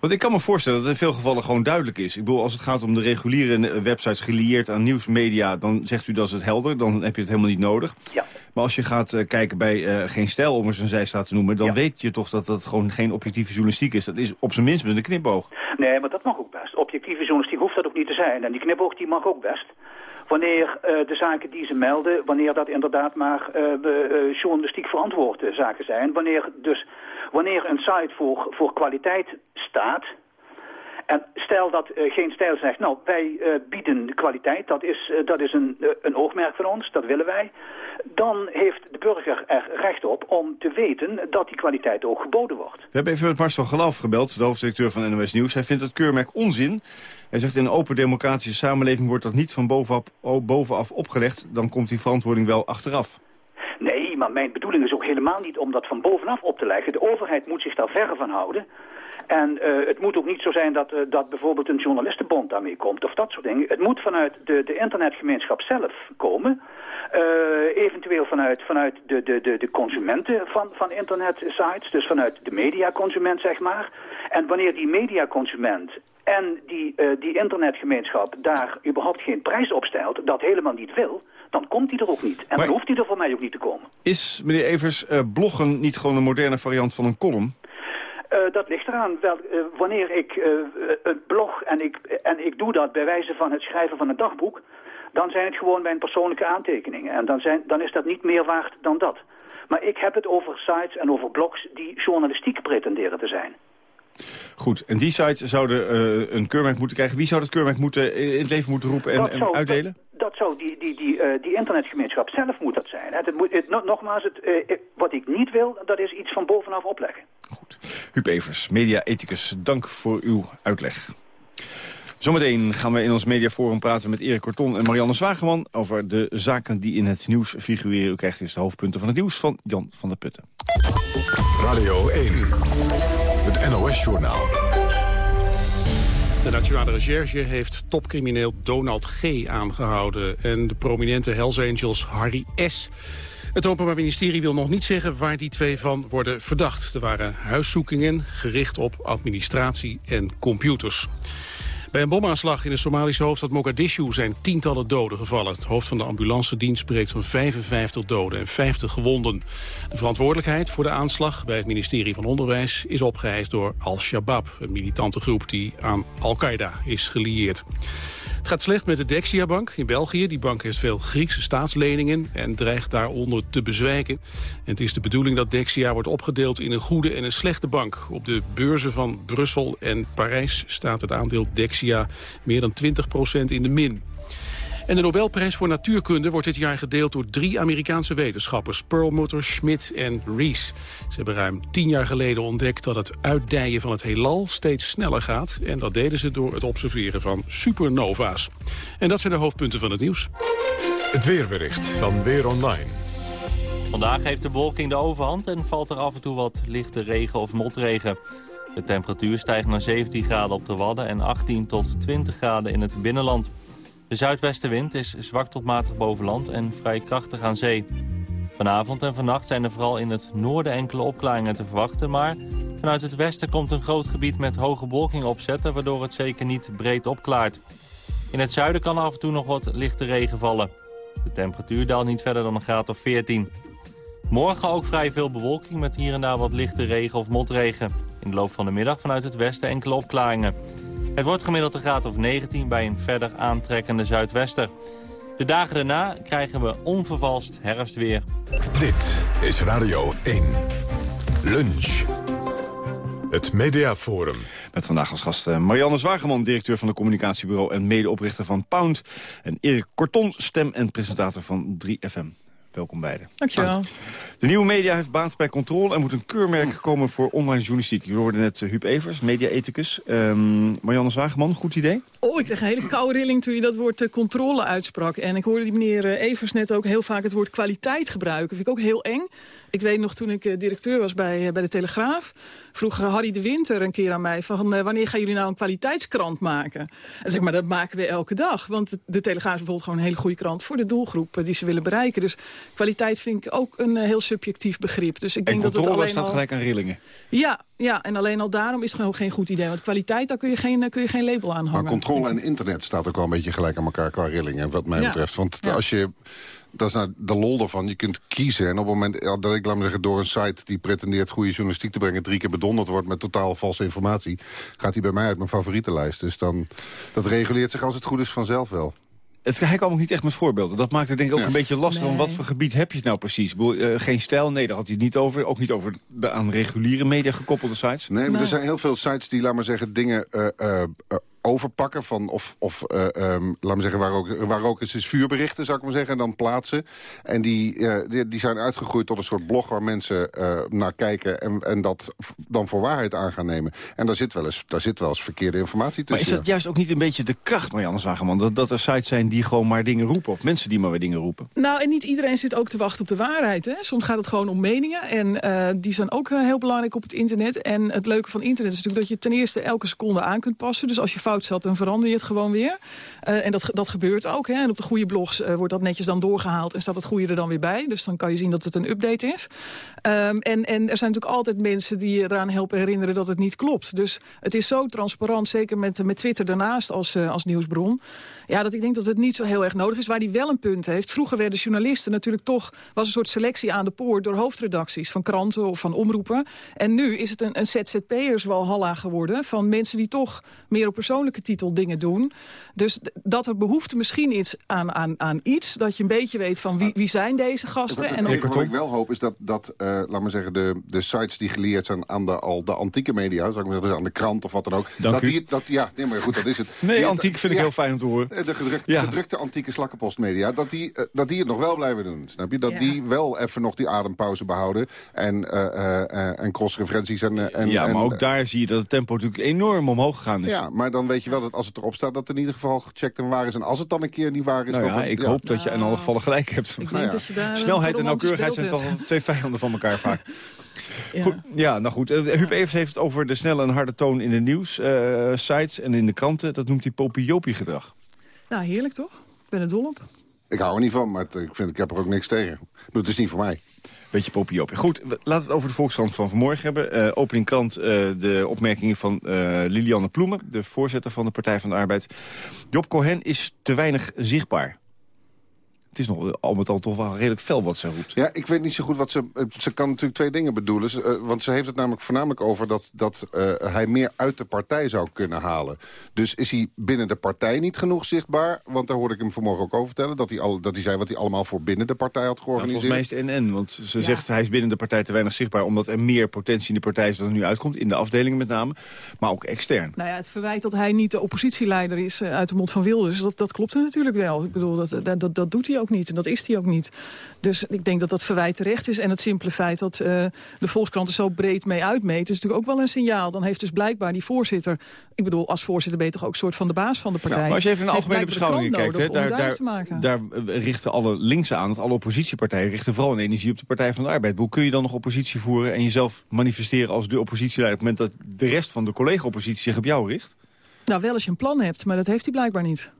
Speaker 16: Want ik kan me voorstellen dat het in veel gevallen gewoon duidelijk is. Ik bedoel, als het gaat om de reguliere websites gelieerd aan nieuwsmedia... dan zegt u dat is het helder, dan heb je het helemaal niet nodig.
Speaker 26: Ja.
Speaker 16: Maar als je gaat uh, kijken bij uh, Geen Stijl, om eens een zijstaat te noemen... dan ja. weet je toch dat dat gewoon geen objectieve journalistiek is. Dat is op zijn minst met een knipoog.
Speaker 26: Nee, maar dat mag ook best. Objectieve journalistiek hoeft dat ook niet te zijn. En die knipoog die mag ook best. Wanneer uh, de zaken die ze melden, wanneer dat inderdaad maar journalistiek verantwoorde zaken zijn. Wanneer dus wanneer een site voor, voor kwaliteit staat... En stel dat uh, geen stijl zegt, nou, wij uh, bieden kwaliteit, dat is, uh, dat is een, een oogmerk van ons, dat willen wij. Dan heeft de burger er recht op om te weten dat die kwaliteit ook geboden wordt.
Speaker 16: We hebben even met Marcel Gelaf gebeld, de hoofddirecteur van NOS Nieuws. Hij vindt het keurmerk onzin. Hij zegt, in een open democratische samenleving wordt dat niet van bovenaf, bovenaf opgelegd. Dan komt die verantwoording wel achteraf.
Speaker 26: Nee, maar mijn bedoeling is ook helemaal niet om dat van bovenaf op te leggen. De overheid moet zich daar verre van houden. En eh, het moet ook niet zo zijn dat, eh, dat bijvoorbeeld een journalistenbond daarmee komt of dat soort dingen. Het moet vanuit de, de internetgemeenschap zelf komen. Eh, eventueel vanuit, vanuit de, de, de, de consumenten van, van internetsites, dus vanuit de mediaconsument zeg maar. En wanneer die mediaconsument en die, die internetgemeenschap daar überhaupt geen prijs op stelt, dat helemaal niet wil, dan komt die er ook niet. En dan hoeft die er voor mij ook niet te komen.
Speaker 16: Is, meneer Evers, bloggen niet gewoon een moderne variant van een column?
Speaker 26: Eh, dat ligt eraan. Wel, eh, wanneer ik eh, een blog en ik, en ik doe dat bij wijze van het schrijven van een dagboek, dan zijn het gewoon mijn persoonlijke aantekeningen. En dan, zijn, dan is dat niet meer waard dan dat. Maar ik heb het over sites en over blogs die journalistiek pretenderen te zijn.
Speaker 16: Goed, en die sites zouden eh, een keurmerk moeten krijgen. Wie zou dat keurmerk moeten, in het leven moeten roepen en,
Speaker 26: Dat
Speaker 16: en
Speaker 26: zou-
Speaker 16: uitdelen?
Speaker 26: Dat zou die, die, die, eh, die internetgemeenschap zelf moet dat zijn. Het, het moet, het, no- nogmaals, het, eh, eh, wat ik niet wil, dat is iets van bovenaf opleggen.
Speaker 16: Huub Evers, media-ethicus, dank voor uw uitleg. Zometeen gaan we in ons mediaforum praten met Erik Korton en Marianne Zwageman... over de zaken die in het nieuws figureren. U krijgt eerst de hoofdpunten van het nieuws van Jan van der Putten.
Speaker 1: Radio 1, het NOS-journaal.
Speaker 2: De Nationale Recherche heeft topcrimineel Donald G. aangehouden... en de prominente Hells Angels Harry S. Het Openbaar Ministerie wil nog niet zeggen waar die twee van worden verdacht. Er waren huiszoekingen gericht op administratie en computers. Bij een bomaanslag in de Somalische hoofdstad Mogadishu zijn tientallen doden gevallen. Het hoofd van de ambulancedienst spreekt van 55 doden en 50 gewonden. De verantwoordelijkheid voor de aanslag bij het ministerie van Onderwijs is opgeëist door Al-Shabaab, een militante groep die aan Al-Qaeda is gelieerd. Het gaat slecht met de Dexia-bank in België. Die bank heeft veel Griekse staatsleningen en dreigt daaronder te bezwijken. En het is de bedoeling dat Dexia wordt opgedeeld in een goede en een slechte bank. Op de beurzen van Brussel en Parijs staat het aandeel Dexia meer dan 20% in de min. En de Nobelprijs voor natuurkunde wordt dit jaar gedeeld door drie Amerikaanse wetenschappers. Perlmutter, Schmidt en Rees. Ze hebben ruim tien jaar geleden ontdekt dat het uitdijen van het heelal steeds sneller gaat. En dat deden ze door het observeren van supernova's. En dat zijn de hoofdpunten van het nieuws.
Speaker 1: Het weerbericht van Weer Online.
Speaker 23: Vandaag heeft de bewolking de overhand en valt er af en toe wat lichte regen of motregen. De temperatuur stijgt naar 17 graden op de Wadden en 18 tot 20 graden in het binnenland. De zuidwestenwind is zwak tot matig boven land en vrij krachtig aan zee. Vanavond en vannacht zijn er vooral in het noorden enkele opklaringen te verwachten... maar vanuit het westen komt een groot gebied met hoge bewolking opzetten... waardoor het zeker niet breed opklaart. In het zuiden kan af en toe nog wat lichte regen vallen. De temperatuur daalt niet verder dan een graad of 14. Morgen ook vrij veel bewolking met hier en daar wat lichte regen of motregen. In de loop van de middag vanuit het westen enkele opklaringen. Het wordt gemiddeld een graad of 19 bij een verder aantrekkende zuidwester. De dagen daarna krijgen we onvervalst herfstweer.
Speaker 1: Dit is Radio 1. Lunch. Het Mediaforum.
Speaker 16: Met vandaag als gast eh, Marianne Zwageman, directeur van de communicatiebureau... en medeoprichter van Pound. En Erik Korton, stem en presentator van 3FM. Welkom beiden.
Speaker 27: Dankjewel.
Speaker 16: De nieuwe media heeft baat bij controle en moet een keurmerk komen voor online journalistiek. Jullie hoorden net uh, Huub Evers, media-ethicus. Um, Marianne Zwageman, goed idee?
Speaker 27: Oh, ik kreeg een hele koude rilling toen je dat woord uh, controle uitsprak. En ik hoorde die meneer uh, Evers net ook heel vaak het woord kwaliteit gebruiken. Vind ik ook heel eng. Ik weet nog, toen ik directeur was bij, bij de Telegraaf... vroeg Harry de Winter een keer aan mij... van wanneer gaan jullie nou een kwaliteitskrant maken? En zeg maar, dat maken we elke dag. Want de Telegraaf is bijvoorbeeld gewoon een hele goede krant... voor de doelgroep die ze willen bereiken. Dus kwaliteit vind ik ook een heel subjectief begrip. Dus ik
Speaker 16: en
Speaker 27: denk dat het alleen
Speaker 16: staat
Speaker 27: al...
Speaker 16: gelijk aan rillingen.
Speaker 27: Ja, ja, en alleen al daarom is het gewoon geen goed idee. Want kwaliteit, daar kun je geen, kun je geen label aan hangen.
Speaker 28: Maar controle en internet staat ook wel een beetje gelijk aan elkaar qua rillingen, wat mij
Speaker 27: Ja.
Speaker 28: betreft. Want
Speaker 27: Ja.
Speaker 28: als je... Dat is nou de lol ervan. Je kunt kiezen. En op het moment ja, dat ik, laat me zeggen, door een site die pretendeert goede journalistiek te brengen... drie keer bedonderd wordt met totaal valse informatie... gaat die bij mij uit mijn favorietenlijst. Dus dan, dat reguleert zich als het goed is vanzelf wel.
Speaker 16: Het, hij kwam ook niet echt met voorbeelden. Dat maakt het denk ik ook
Speaker 28: Ja.
Speaker 16: een beetje lastig.
Speaker 27: Nee.
Speaker 16: Want wat voor gebied heb je het nou precies? Eh, geen stijl? Nee, daar had hij het niet over. Ook niet over de aan reguliere media gekoppelde sites.
Speaker 28: Nee, maar er zijn heel veel sites die, laat maar zeggen, dingen... eh, overpakken van of, of eh, ehm, laat me zeggen, waar ook, waar ook eens is vuurberichten, zou ik maar zeggen, en dan plaatsen. En die, eh, die, die zijn uitgegroeid tot een soort blog waar mensen eh, naar kijken en, en dat dan voor waarheid aan gaan nemen. En daar zit wel eens, daar zit wel eens verkeerde informatie
Speaker 16: Maar
Speaker 28: tussen.
Speaker 16: is dat juist ook niet een beetje de kracht, Marianne Zwageman? Dat, dat er sites zijn die gewoon maar dingen roepen, of mensen die maar weer dingen roepen?
Speaker 27: Nou, en niet iedereen zit ook te wachten op de waarheid. Hè? Soms gaat het gewoon om meningen. En eh, die zijn ook heel belangrijk op het internet. En het leuke van internet is natuurlijk dat je ten eerste elke seconde aan kunt passen. Dus als je fout zat, dan verander je het gewoon weer. Eh, en dat, dat gebeurt ook. Hè? En op de goede blogs eh, wordt dat netjes dan doorgehaald. En staat het goede er dan weer bij. Dus dan kan je zien dat het een update is. Ehm, en, en er zijn natuurlijk altijd mensen die je eraan helpen herinneren dat het niet klopt. Dus het is zo transparant, zeker met, met Twitter daarnaast als, eh, als nieuwsbron. Ja, dat ik denk dat het niet zo heel erg nodig is. Waar die wel een punt heeft. Vroeger werden journalisten natuurlijk toch... was een soort selectie aan de poort door hoofdredacties... van kranten of van omroepen. En nu is het een, een ZZP'erswalhalla geworden... van mensen die toch meer op persoonlijke titel dingen doen. Dus dat er behoefte misschien is aan, aan, aan iets... dat je een beetje weet van wie, wie zijn deze gasten.
Speaker 28: Wat,
Speaker 27: en
Speaker 28: wat ik wel hoop is dat, dat eh, laat maar zeggen, de, de sites die geleerd zijn aan de, al de antieke media, zou ik maar zeggen, aan de krant of wat dan ook.
Speaker 16: Dank
Speaker 28: dat
Speaker 16: u.
Speaker 28: Die, dat, ja, nee, maar goed, dat is het.
Speaker 16: Nee,
Speaker 28: Die-
Speaker 16: antiek vind ik heel fijn om te horen.
Speaker 28: De gedrukte,
Speaker 16: Ja.
Speaker 28: gedrukte antieke slakkenpostmedia, dat die, eh, dat die het nog wel blijven doen. Snap je? Dat
Speaker 16: Ja.
Speaker 28: die wel even nog die adempauze behouden en, eh, eh, eh, en cross-referenties. En, eh, en,
Speaker 16: ja,
Speaker 28: en,
Speaker 16: maar ook daar zie je dat het tempo natuurlijk enorm omhoog gegaan is.
Speaker 28: Ja, maar dan weet je wel dat als het erop staat... dat het in ieder geval gecheckt en waar is. En als het dan een keer niet waar is...
Speaker 16: Nou ja, ik hoop dat je in alle gevallen gelijk hebt.
Speaker 27: Ik denk dat je daar een
Speaker 16: Snelheid en nauwkeurigheid zijn toch twee vijanden van elkaar vaak.
Speaker 27: Ja.
Speaker 16: Goed, ja, nou goed. Uh, Huub Evers heeft het over de snelle en harde toon in de nieuwssites en in de kranten. Dat noemt hij popiopie gedrag.
Speaker 27: Nou, heerlijk toch? Ik ben er dol op.
Speaker 28: Ik hou er niet van, maar ik, vind, ik heb er ook niks tegen. Bedoel, Het is niet voor mij.
Speaker 16: Beetje popiopie. Goed, laten we het over de Volkskrant van vanmorgen hebben. Eh opening krant, eh, de opmerkingen van eh, Lilianne Ploemen... de voorzitter van de Partij van de Arbeid. Job Cohen is te weinig zichtbaar. Het is nog al met al toch wel redelijk fel wat ze roept.
Speaker 28: Ja, ik weet niet zo goed wat ze... eh, Ze kan natuurlijk twee dingen bedoelen. Ze, eh, want ze heeft het namelijk voornamelijk over dat, dat eh, hij meer uit de partij zou kunnen halen. Dus is hij binnen de partij niet genoeg zichtbaar? Want daar hoorde ik hem vanmorgen ook over vertellen. Dat hij, al, dat hij zei wat hij allemaal voor binnen de partij had
Speaker 16: Nou,
Speaker 28: georganiseerd.
Speaker 16: volgens mij is het NN, want ze zegt hij is binnen de partij te weinig zichtbaar... omdat er meer potentie in de partij is dan er nu uitkomt. In de afdelingen met name, maar ook extern.
Speaker 27: Nou ja, het verwijt dat hij niet de oppositieleider is uit de mond van Wilders. Dat, dat klopt er natuurlijk wel. Ik bedoel, dat, dat, dat, dat doet hij ook niet en dat is hij ook niet. Dus ik denk dat dat verwijt terecht is. En het simpele feit dat eh, de Volkskrant er zo breed mee uitmeet... is natuurlijk ook wel een signaal. Dan heeft dus blijkbaar die voorzitter... Ik bedoel, als voorzitter ben je toch ook soort van de baas van de partij.
Speaker 16: Maar als je even
Speaker 27: Heeft
Speaker 16: algemene
Speaker 27: krant
Speaker 16: kijkt... Hè, daar, daar, daar eh, richten alle linkse aan, alle oppositiepartijen... richten vooral hun energie op de Partij van de Arbeid. Hoe kun je dan nog oppositie voeren en jezelf manifesteren als de oppositieleider... op het moment dat de rest van de collega-oppositie zich op jou richt?
Speaker 27: Nou, wel als je een plan hebt, maar dat heeft hij blijkbaar niet.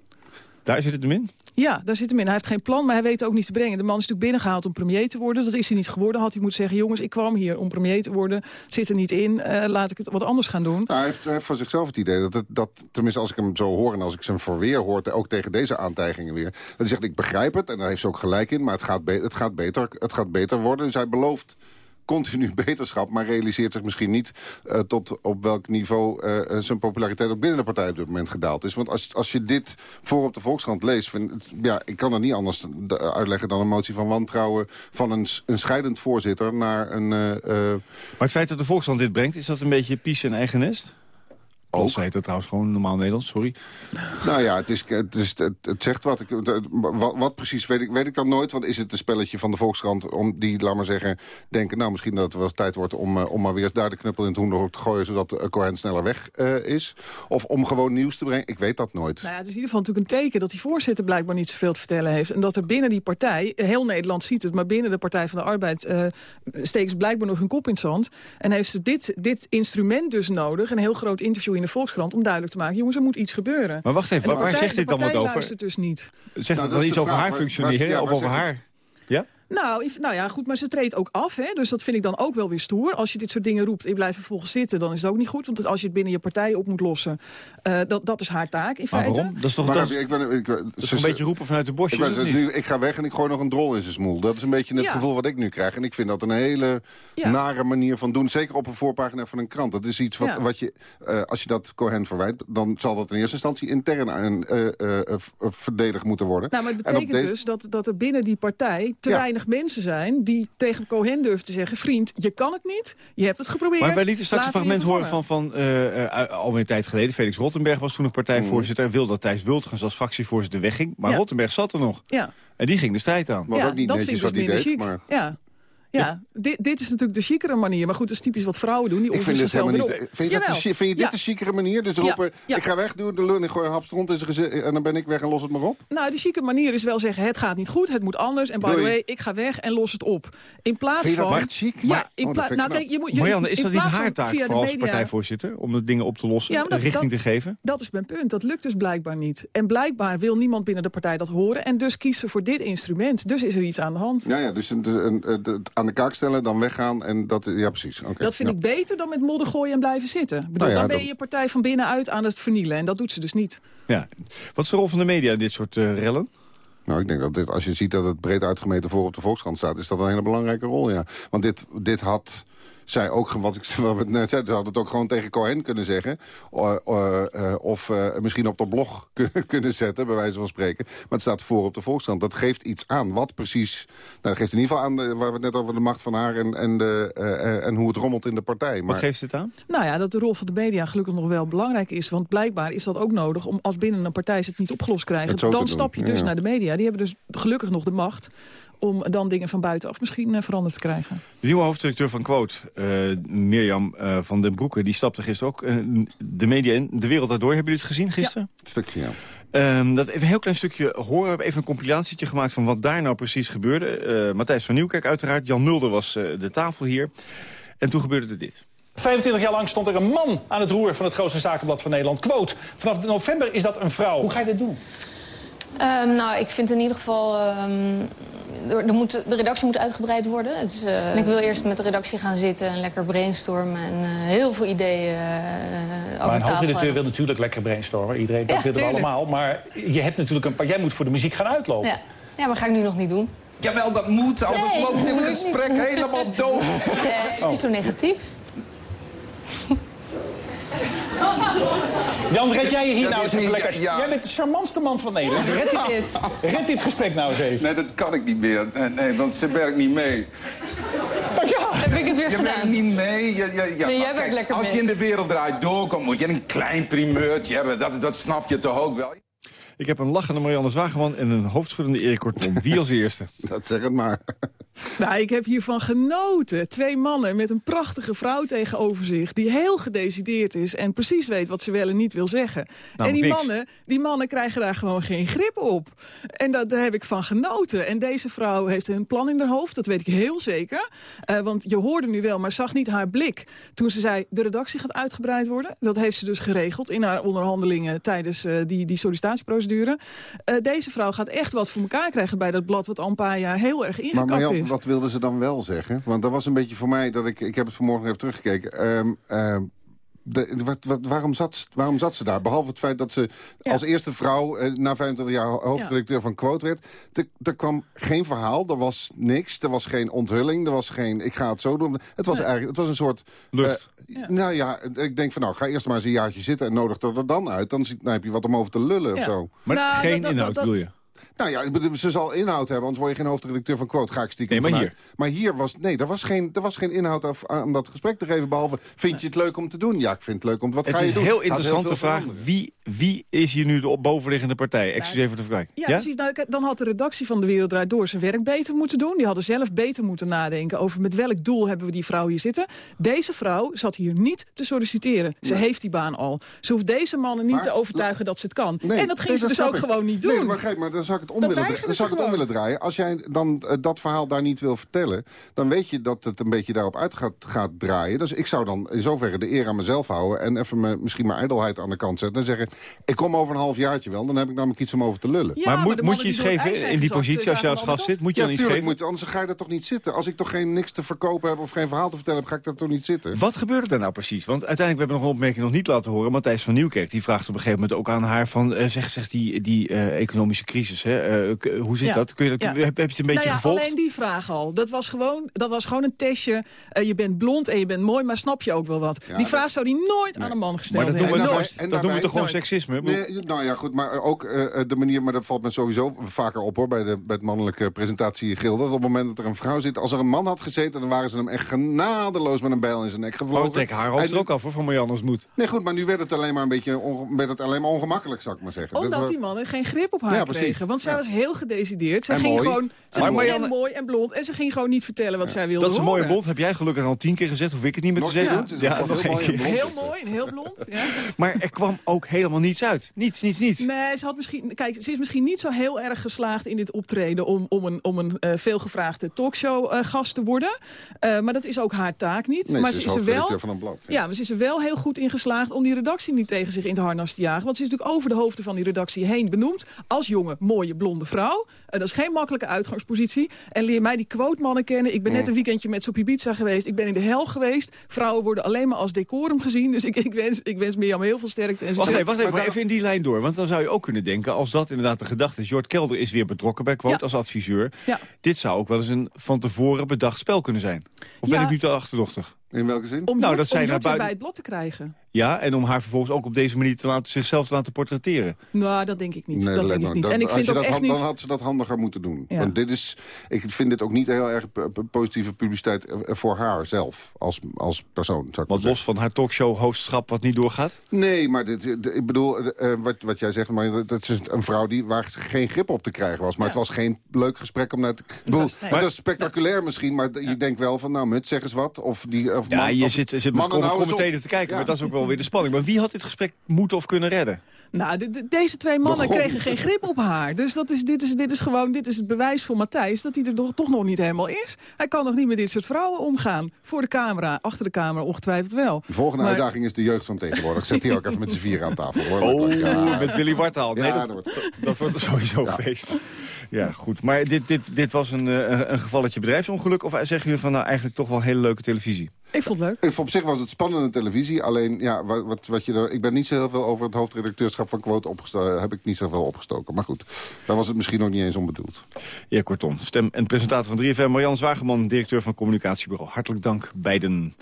Speaker 16: Daar zit het hem in.
Speaker 27: Ja, daar zit hem in. Hij heeft geen plan, maar hij weet ook niet te brengen. De man is natuurlijk binnengehaald om premier te worden. Dat is hij niet geworden. Had hij moeten zeggen, jongens, ik kwam hier om premier te worden. Zit er niet in. Eh, laat ik het wat anders gaan doen.
Speaker 28: Nou, hij, heeft, hij voor zichzelf het idee dat, dat, tenminste als ik hem zo hoor... en als ik zijn verweer hoor, ook tegen deze aantijgingen weer... dat hij zegt, ik begrijp het, en daar heeft ze ook gelijk in... maar het gaat, het gaat, beter, het gaat beter worden. Dus hij belooft continu beterschap, maar realiseert zich misschien niet... eh, tot op welk niveau eh, zijn populariteit ook binnen de partij op dit moment gedaald is. Want als, als je dit voor op de Volkskrant leest... Vind, ja, ik kan het niet anders de- uitleggen dan een motie van wantrouwen... van een, een scheidend voorzitter naar een... eh, eh,
Speaker 16: Maar het feit dat de Volkskrant dit brengt, is dat een beetje pies en eigen nest? Ook. heet dat trouwens gewoon normaal Nederlands, sorry.
Speaker 28: Nou ja, het, is, het, is, het, het zegt wat. Ik, het- wat. Wat precies weet ik, weet ik dan nooit. Want is het een spelletje van de Volkskrant om die, laat maar zeggen... denken, nou misschien dat het wel eens tijd wordt om, eh, om maar weer eens daar de knuppel in het hoenderhok te gooien... zodat uh, Cohen sneller weg eh, is. Of om gewoon nieuws te brengen. Ik weet dat nooit.
Speaker 27: Nou ja, het is in ieder geval natuurlijk een teken dat die voorzitter blijkbaar niet zoveel te vertellen heeft. En dat er binnen die partij, heel Nederland ziet het, maar binnen de Partij van de Arbeid eh ze blijkbaar nog hun kop in het zand. En heeft ze dit, dit instrument dus nodig, een heel groot interview in de Volkskrant, om duidelijk te maken, jongens, er moet iets gebeuren.
Speaker 16: Maar wacht even, waar, zegt dit dan wat over?
Speaker 27: luistert dus niet.
Speaker 16: Zegt
Speaker 28: Nou,
Speaker 16: het
Speaker 28: dat
Speaker 16: dan iets over
Speaker 28: vraag.
Speaker 16: haar functioneren of over haar? Ja?
Speaker 27: Nou, if- nou ja, goed, maar ze treedt ook af. Hè? Dus dat vind ik dan ook wel weer stoer. Als je dit soort dingen roept en je blijft vervolgens zitten... dan is het ook niet goed. Want als je het binnen je partij op moet lossen... eh, dat, dat is haar taak in
Speaker 16: Maar
Speaker 27: feite.
Speaker 16: waarom? Dat is toch,
Speaker 28: Maar
Speaker 16: dat is,
Speaker 28: ik ben, ik,
Speaker 16: dat is een beetje roepen vanuit de
Speaker 28: Ik,
Speaker 16: bosjes,
Speaker 28: ben,
Speaker 16: of
Speaker 28: dus
Speaker 16: niet?
Speaker 28: nu, ik ga weg en ik gooi nog een drol in zijn smoel. Dat is een beetje het
Speaker 27: Ja.
Speaker 28: gevoel wat ik nu krijg. En ik vind dat een hele
Speaker 27: Ja.
Speaker 28: nare manier van doen. Zeker op een voorpagina van een krant. Dat is iets wat,
Speaker 27: Ja.
Speaker 28: wat je, eh, als je dat Cohen verwijt... dan zal dat in eerste instantie intern aan, eh, eh, verdedigd moeten worden.
Speaker 27: Nou, maar het
Speaker 28: En
Speaker 27: betekent
Speaker 28: deze-
Speaker 27: dus dat, dat er binnen die partij te
Speaker 28: Ja.
Speaker 27: weinig weinig mensen zijn die tegen Cohen durven te zeggen... vriend, je kan het niet, je hebt het geprobeerd.
Speaker 16: Maar wij lieten straks een fragment horen van, van eh, eh, alweer een tijd geleden. Felix Rottenberg was toen nog partijvoorzitter... en wilde dat Thijs Wultgens als fractievoorzitter wegging. Maar
Speaker 27: Ja.
Speaker 16: Rottenberg zat er nog.
Speaker 27: Ja.
Speaker 16: En die ging de strijd aan.
Speaker 27: ja, dat vind ik dus minder chic. Ja. Ja, dit, dit is natuurlijk de chicere manier. Maar goed, dat is typisch wat vrouwen doen. Die
Speaker 28: Ik vind dit helemaal
Speaker 27: zichzelf
Speaker 28: niet... Vind je, dat de, vind je dit
Speaker 27: Ja.
Speaker 28: de chicere manier? Dus roepen,
Speaker 27: ja.
Speaker 28: ik ga weg, doe de lul, ik gooi een hap stront in zijn gezicht... en dan ben ik weg en los het maar op?
Speaker 27: Nou, die chique manier is wel zeggen, het gaat niet goed, het moet anders. En by the way, ik ga weg en los het op. In plaats
Speaker 28: Vind je dat
Speaker 27: van...
Speaker 28: echt chic?
Speaker 27: Ja,
Speaker 28: Maar-
Speaker 27: in
Speaker 28: oh,
Speaker 27: plaats... nou, kijk, je moet, je,
Speaker 16: Marianne, is
Speaker 27: in
Speaker 16: dat niet haar taak
Speaker 27: via de
Speaker 16: vooral als
Speaker 27: media-
Speaker 16: partijvoorzitter? Om de dingen op te lossen,
Speaker 27: Ja, dat-
Speaker 16: richting
Speaker 27: dat-
Speaker 16: te geven?
Speaker 27: Dat is mijn punt. Dat lukt dus blijkbaar niet. En blijkbaar wil niemand binnen de partij dat horen. En dus kiest ze voor dit instrument. Dus is er iets aan de hand.
Speaker 28: Ja, ja dus een, een, aan de kaak stellen, dan weggaan en dat... Ja, precies. Oké,
Speaker 27: Dat vind
Speaker 28: ja.
Speaker 27: ik beter dan met modder gooien en blijven zitten. Ik bedoel,
Speaker 28: Nou ja,
Speaker 27: dan ben
Speaker 28: dan-
Speaker 27: je je partij van binnenuit aan het vernielen. En dat doet ze dus niet.
Speaker 16: Ja. Wat is de rol van de media in dit soort eh, rellen?
Speaker 28: Nou, ik denk dat dit, als je ziet dat het breed uitgemeten voor op de Volkskrant staat... is dat een hele belangrijke rol, ja. Want dit, dit had zij ook, wat, ik, wat we net zeiden... ze hadden het ook gewoon tegen Cohen kunnen zeggen. Eh, of eh, misschien op de blog kunnen, kunnen zetten, bij wijze van spreken. Maar het staat voor op de Volkskrant. Dat geeft iets aan. Wat precies... Nou, dat geeft in ieder geval aan, de, waar we het net over de macht van haar... en, en, de, eh, eh, en hoe het rommelt in de partij. Maar,
Speaker 16: Wat geeft het aan?
Speaker 27: Nou ja, dat de rol van de media gelukkig nog wel belangrijk is. Want blijkbaar is dat ook nodig om als binnen een partij ze het niet opgelost krijgen. Dan stap je dus
Speaker 28: ja.
Speaker 27: naar de media. Die hebben dus gelukkig nog de macht om dan dingen van buitenaf misschien eh, veranderd te krijgen.
Speaker 16: De nieuwe hoofddirecteur van Quote, eh, Mirjam eh, van den Broeke... die stapte gisteren ook de media in. De wereld daardoor, hebben jullie het gezien gisteren?
Speaker 28: Een stukje, ja.
Speaker 16: Ehm, dat even een heel klein stukje horen. We hebben even een compilatietje gemaakt van wat daar nou precies gebeurde. Eh, Matthijs van Nieuwkerk uiteraard. Jan Mulder was eh, de tafel hier. En toen gebeurde er dit.
Speaker 29: 25 jaar lang stond er een man aan het roer van het grootste zakenblad van Nederland. Quote. Vanaf november is dat een vrouw. Hoe ga je dit doen?
Speaker 17: Ehm, nou, ik vind in ieder geval... ehm, er, er moet, de redactie moet uitgebreid worden. Het is, eh, en ik wil eerst met de redactie gaan zitten en lekker brainstormen... en eh, heel veel ideeën eh, over
Speaker 29: Maar een hoofdredacteur wil natuurlijk lekker brainstormen. Iedereen, dat
Speaker 17: Ja,
Speaker 29: willen we allemaal. Maar je hebt natuurlijk een paar, jij moet voor de muziek gaan uitlopen.
Speaker 17: Ja. ja, maar ga ik nu nog niet doen.
Speaker 18: Jawel, dat moet, anders
Speaker 17: Nee,
Speaker 18: loopt gesprek
Speaker 17: niet.
Speaker 18: helemaal dood.
Speaker 17: Nee, het is zo negatief.
Speaker 29: Jan, red jij je hier
Speaker 18: Ja,
Speaker 29: nou eens even lekker?
Speaker 18: ja.
Speaker 29: Jij bent de charmantste man van Nederland. Red dit, red dit gesprek nou eens even.
Speaker 18: Nee, dat kan ik niet meer. Nee, nee want ze werkt niet mee.
Speaker 29: Maar ja,
Speaker 17: Heb ik het weer
Speaker 18: Je
Speaker 17: gedaan?
Speaker 18: werkt niet mee. Je, je, ja,
Speaker 17: Nee, jij
Speaker 18: kijk,
Speaker 17: werkt lekker
Speaker 18: Als
Speaker 17: mee.
Speaker 18: je in de wereld draait doorkomt, moet je een klein primeurtje hebben. Dat, dat snap je toch ook wel?
Speaker 16: Ik heb een lachende Marianne Zwageman en een hoofdschuddende Erik Kortom. Wie als eerste?
Speaker 28: Dat zeg het maar.
Speaker 27: Nou, ik heb hiervan genoten. Twee mannen met een prachtige vrouw tegenover zich... die heel gedecideerd is en precies weet wat ze wel en niet wil zeggen.
Speaker 16: Nou,
Speaker 27: en die
Speaker 16: niks.
Speaker 27: mannen, die mannen krijgen daar gewoon geen grip op. En dat, daar heb ik van genoten. En deze vrouw heeft een plan in haar hoofd, dat weet ik heel zeker. Eh, want je hoorde nu wel, maar zag niet haar blik... toen ze zei, de redactie gaat uitgebreid worden. Dat heeft ze dus geregeld in haar onderhandelingen... tijdens eh, die, die sollicitatieprocedure. Eh, deze vrouw gaat echt wat voor elkaar krijgen bij dat blad... wat al een paar jaar heel erg ingekapt
Speaker 28: Marjan, wat wilden ze dan wel zeggen? Want dat was een beetje voor mij, dat ik, ik heb het vanmorgen even teruggekeken. Ehm, ehm, de, wat, wat, waarom, zat, waarom zat ze daar? Behalve het feit dat ze als eerste vrouw eh, na 25 jaar ho- hoofdredacteur van Quote werd. Er- kwam geen verhaal, er was niks, er was geen onthulling, er was geen ik ga het zo doen. Het was eigenlijk het was een soort...
Speaker 16: Lucht.
Speaker 28: eh, Nou ja, ik denk van nou, ga eerst maar eens een jaartje zitten en nodig er, er dan uit. Dan, zie- dan heb je wat om over te lullen of zo.
Speaker 16: Maar
Speaker 27: Nou,
Speaker 16: geen inhoud,
Speaker 27: dat-
Speaker 16: bedoel je?
Speaker 28: Nou ja, ze zal inhoud hebben, anders word je geen hoofdredacteur van Quote. Ga ik stiekem
Speaker 16: Nee, maar
Speaker 28: vanuit. Maar hier was, nee, er was geen, er was geen inhoud af- aan dat gesprek te geven. Behalve, vind je het leuk om te doen? Ja, ik vind het leuk om Wat
Speaker 16: Het
Speaker 28: ga je
Speaker 16: is
Speaker 28: doen?
Speaker 16: een heel
Speaker 28: Gaat
Speaker 16: interessante vraag. Wie, wie is hier nu de bovenliggende partij? Excuseer voor de vraag.
Speaker 27: Ja, precies. Nou, dan had de redactie van De Wereld Draait Door zijn werk beter moeten doen. Die hadden zelf beter moeten nadenken over met welk doel hebben we die vrouw hier zitten. Deze vrouw zat hier niet te solliciteren. Ze heeft die baan al. Ze hoeft deze mannen niet
Speaker 28: Maar-
Speaker 27: te overtuigen dat ze het kan.
Speaker 28: Nee,
Speaker 27: en dat ging
Speaker 28: nee,
Speaker 27: ze dus ook
Speaker 28: ik.
Speaker 27: gewoon niet doen.
Speaker 28: Nee, maar, kijk, maar dan zou ik het om willen, dan zou ik het om willen draaien. Als jij dan eh, dat verhaal daar niet wil vertellen... dan weet je dat het een beetje daarop uit gaat, gaat draaien. Dus ik zou dan in zoverre de eer aan mezelf houden... en even me, misschien mijn ijdelheid aan de kant zetten... en zeggen, ik kom over een half jaartje wel... dan heb ik namelijk iets om over te lullen.
Speaker 27: Ja,
Speaker 16: maar moet, moet je iets geven in die positie als je als gast zit? Moet je
Speaker 28: Ja,
Speaker 16: dan iets
Speaker 28: tuurlijk
Speaker 16: geven?
Speaker 28: moet, anders ga je er toch niet zitten. Als ik toch geen niks te verkopen heb of geen verhaal te vertellen heb... ga ik daar toch niet zitten.
Speaker 16: Wat gebeurde er nou precies? Want uiteindelijk, we hebben nog een opmerking nog niet laten horen. Matthijs van Nieuwkerk die vraagt op een gegeven moment ook aan haar van... eh, zeg, zeg die, die eh, economische crisis, hè, eh, k- hoe zit
Speaker 27: Ja.
Speaker 16: dat? Kun je dat
Speaker 27: Ja.
Speaker 16: heb, heb je het een beetje
Speaker 27: nou ja,
Speaker 16: gevolgd?
Speaker 27: alleen die vraag al. Dat was gewoon, dat was gewoon een testje. Eh, je bent blond en je bent mooi, maar snap je ook wel wat? die vraag zou die nooit aan een man gesteld
Speaker 16: Maar dat noemen we,
Speaker 27: hebben.
Speaker 16: dat noemen we toch gewoon
Speaker 27: Nooit.
Speaker 16: Seksisme.
Speaker 28: Nee, nou ja, goed, maar ook eh, de manier... maar dat valt me sowieso vaker op, hoor... bij, de, bij het mannelijke presentatie Gilde... dat op het moment dat er een vrouw zit... als er een man had gezeten, dan waren ze hem echt genadeloos... met een bijl in zijn nek gevlogen.
Speaker 16: Oh, trek haar hoofd
Speaker 28: En
Speaker 16: er ook af hoor, van Marianne als moet.
Speaker 28: Nee, goed, maar nu werd het alleen maar een beetje onge- werd het alleen maar ongemakkelijk, zou ik maar zeggen. Dat
Speaker 27: Omdat die mannen geen grip op haar
Speaker 28: Ja, precies.
Speaker 27: kregen. Want zij
Speaker 28: Ja.
Speaker 27: was heel gedecideerd. Zij
Speaker 28: En
Speaker 27: ging
Speaker 28: mooi.
Speaker 27: gewoon... Ze
Speaker 16: Marianne-
Speaker 27: en mooi en blond. En ze ging gewoon niet vertellen wat zij wilde
Speaker 16: Dat is een mooie
Speaker 27: horen.
Speaker 16: bond. Heb jij gelukkig al tien keer gezegd. Hoef ik het niet meer te zeggen. nog
Speaker 28: heel mooi en blond.
Speaker 27: Heel mooi en heel blond. Ja.
Speaker 16: Maar er kwam ook helemaal niets uit. Niets, niets, niets.
Speaker 27: Nee, ze had misschien. Kijk, ze is misschien niet zo heel erg geslaagd in dit optreden om, om een, om een eh, veelgevraagde talkshow-gast te worden. Eh, maar dat is ook haar taak niet.
Speaker 28: Nee,
Speaker 27: maar
Speaker 28: ze is
Speaker 27: er wel.
Speaker 28: hoofdredacteur van een blad, ja.
Speaker 27: Ja, maar ze is er wel heel goed in geslaagd om die redactie niet tegen zich in te harnas te jagen. Want ze is natuurlijk over de hoofden van die redactie heen benoemd. Als jonge, mooie, blonde vrouw. Eh, dat is geen makkelijke uitgangspositie. En leer mij die quote-mannen kennen. Ik ben net
Speaker 28: Mm.
Speaker 27: een weekendje met Soep Ibiza geweest. Ik ben in de hel geweest. Vrouwen worden alleen maar als decorum gezien. Dus ik, ik, wens, ik wens Mirjam heel veel sterkte. En
Speaker 16: Wacht
Speaker 27: succes.
Speaker 16: even, wacht even, maar even in die lijn door. Want dan zou je ook kunnen denken, als dat inderdaad de gedachte is... Jort Kelder is weer betrokken bij Quote
Speaker 27: Ja.
Speaker 16: als adviseur.
Speaker 27: Ja.
Speaker 16: Dit zou ook wel eens een van tevoren bedacht spel kunnen zijn. Of ben ik nu te achterdochtig?
Speaker 28: In welke zin?
Speaker 27: Om
Speaker 16: Nou, dat zij naar buiten-
Speaker 27: bij het blad te krijgen.
Speaker 16: Ja, en om haar vervolgens ook op deze manier te laten, zichzelf te laten portretteren.
Speaker 27: Nou, dat denk ik niet.
Speaker 28: Nee,
Speaker 27: dat denk ik niet.
Speaker 28: dat-
Speaker 27: en ik vind ook
Speaker 28: dat
Speaker 27: echt niet...
Speaker 28: Dan had ze dat handiger moeten doen.
Speaker 27: Ja.
Speaker 28: Want dit is, ik vind dit ook niet heel erg positieve publiciteit eh, voor haar zelf. Als, als persoon, zou ik zeggen.
Speaker 16: los van haar talkshow-hoofdschap wat niet doorgaat.
Speaker 28: Nee, maar dit, ik bedoel, eh, eh, wat, wat jij zegt, maar dat- is een vrouw die, waar geen grip op te krijgen was. Maar
Speaker 27: Ja.
Speaker 28: het was geen leuk gesprek om naar te... Bedoel,
Speaker 27: was- nee.
Speaker 28: het was spectaculair misschien, maar je denkt wel van, nou, Mut, zeg eens wat. Of die, of
Speaker 16: Ja,
Speaker 28: man-
Speaker 16: je
Speaker 28: of
Speaker 16: zit, zit met commentator te kijken,
Speaker 28: Ja.
Speaker 16: maar dat is ook wel weer de spanning. Maar wie had dit gesprek moeten of kunnen redden?
Speaker 27: Nou, de- de- deze twee mannen
Speaker 28: Begon.
Speaker 27: kregen geen grip op haar. Dus dat is, dit, is, dit is gewoon dit is het bewijs voor Matthijs dat hij er toch, toch nog niet helemaal is. Hij kan nog niet met dit soort vrouwen omgaan. Voor de camera, achter de camera ongetwijfeld wel.
Speaker 28: De volgende
Speaker 27: Maar-
Speaker 28: uitdaging is de jeugd van tegenwoordig. Zet die ook even met z'n vier aan tafel. Hoor.
Speaker 16: Oh,
Speaker 28: Ja.
Speaker 16: met Willy Wartaal. Nee,
Speaker 28: Ja,
Speaker 16: dat,
Speaker 28: dat wordt-
Speaker 16: dat wordt sowieso feest. Ja, goed. Maar dit, dit, dit was een, eh, een gevalletje bedrijfsongeluk? Of zeggen jullie van nou eigenlijk toch wel hele leuke televisie?
Speaker 27: Ik vond het leuk.
Speaker 28: Ik- Op zich was het spannende televisie. Alleen, ja, wat, wat, wat je er, ik ben niet zo heel veel over het hoofdredacteurschap van Quote opgestoken. Heb ik niet zoveel opgestoken. Maar goed, daar was het misschien ook niet eens onbedoeld.
Speaker 16: Ja, kortom. Stem en presentator van 3FM, Marjan Zwageman, directeur van Communicatiebureau. Hartelijk dank beiden.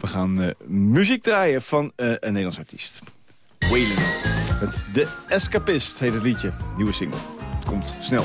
Speaker 16: We gaan eh, muziek draaien van eh, een Nederlands artiest. Wailing. Met De Escapist heet het liedje. Nieuwe single. Het komt snel.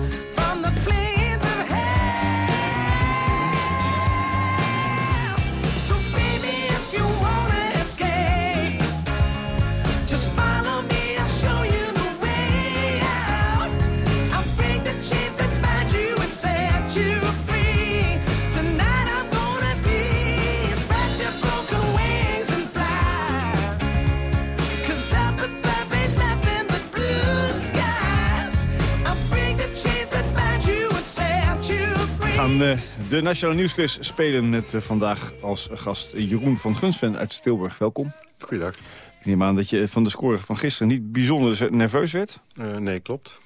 Speaker 16: De Nationale Nieuwsquiz spelen met eh, vandaag als gast Jeroen van Gunsven uit Tilburg. Welkom.
Speaker 30: Goeiedag.
Speaker 16: Ik neem aan dat je van de score van gisteren niet bijzonder nerveus werd.
Speaker 30: Eh, nee, klopt.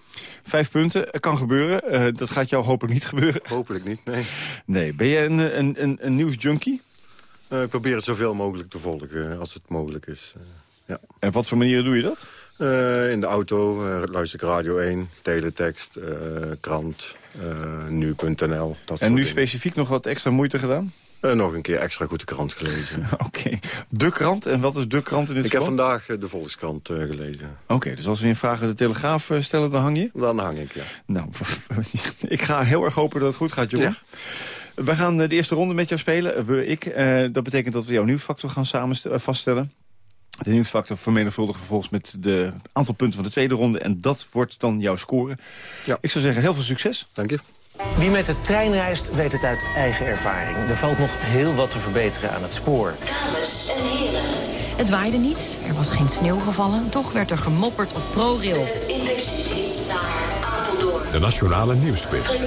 Speaker 16: Vijf punten, Het kan gebeuren. Eh, dat gaat jou hopelijk niet gebeuren.
Speaker 30: Hopelijk niet, nee.
Speaker 16: Nee, ben jij een, een, een, een nieuwsjunkie?
Speaker 30: Eh, ik probeer het zoveel mogelijk te volgen, eh, als het mogelijk is. Eh, ja.
Speaker 16: En wat voor manieren doe je dat?
Speaker 30: Eh, in de auto eh, luister ik Radio 1, teletext, eh, krant, nu.nl.
Speaker 16: En nu
Speaker 30: dingen.
Speaker 16: specifiek nog wat extra moeite gedaan?
Speaker 30: Nog een keer extra goed de krant gelezen.
Speaker 16: Oké. De krant? En wat is de krant in dit
Speaker 30: ik heb vandaag de Volkskrant gelezen.
Speaker 16: Oké, dus als we in vragen de Telegraaf stellen, dan hang je?
Speaker 30: Dan hang ik, ja.
Speaker 16: Nou, ik ga heel erg hopen dat het goed gaat, Jeroen. We gaan de eerste ronde met jou spelen. We, ik. Dat betekent dat we jouw nieuwsfactor gaan samen vaststellen. De nieuwsfactor vermenigvuldigen vervolgens met de aantal punten van de tweede ronde. En dat wordt dan jouw score.
Speaker 30: Ja.
Speaker 16: Ik zou zeggen, heel veel succes.
Speaker 30: Dank je.
Speaker 31: Wie met de trein reist, weet het uit eigen ervaring. Er valt nog heel wat te verbeteren aan het spoor.
Speaker 32: Dames en heren. Het waaide niet, er was geen sneeuw gevallen. Toch werd er gemopperd op ProRail. Intercity naar Apeldoorn.
Speaker 1: De Nationale Nieuwsquiz.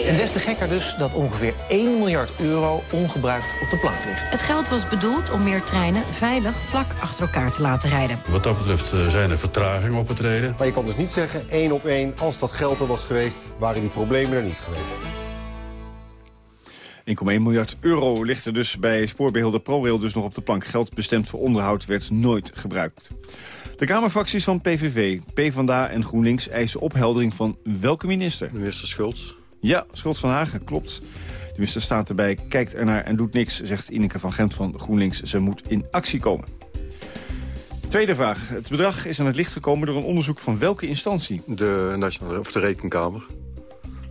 Speaker 31: En des te gekker dus dat ongeveer 1 miljard euro ongebruikt op de plank ligt.
Speaker 32: Het geld was bedoeld om meer treinen veilig vlak achter elkaar te laten rijden.
Speaker 2: Wat dat betreft eh, zijn er vertragingen op het reden.
Speaker 33: Maar je kan dus niet zeggen, één op één, als dat geld er was geweest... waren die problemen er niet geweest.
Speaker 16: 1,1 miljard euro ligt er dus bij spoorbeheerder ProRail dus nog op de plank. Geld bestemd voor onderhoud werd nooit gebruikt. De Kamerfracties van PVV, PvdA en GroenLinks eisen opheldering van welke minister?
Speaker 30: Minister Schultz.
Speaker 16: Ja, Schultz van Hagen, klopt. De minister staat erbij, kijkt ernaar en doet niks, zegt Ineke van Gent van GroenLinks. Ze moet in actie komen. Tweede vraag. Het bedrag is aan het licht gekomen door een onderzoek van welke instantie?
Speaker 30: De, nationale, of de Rekenkamer.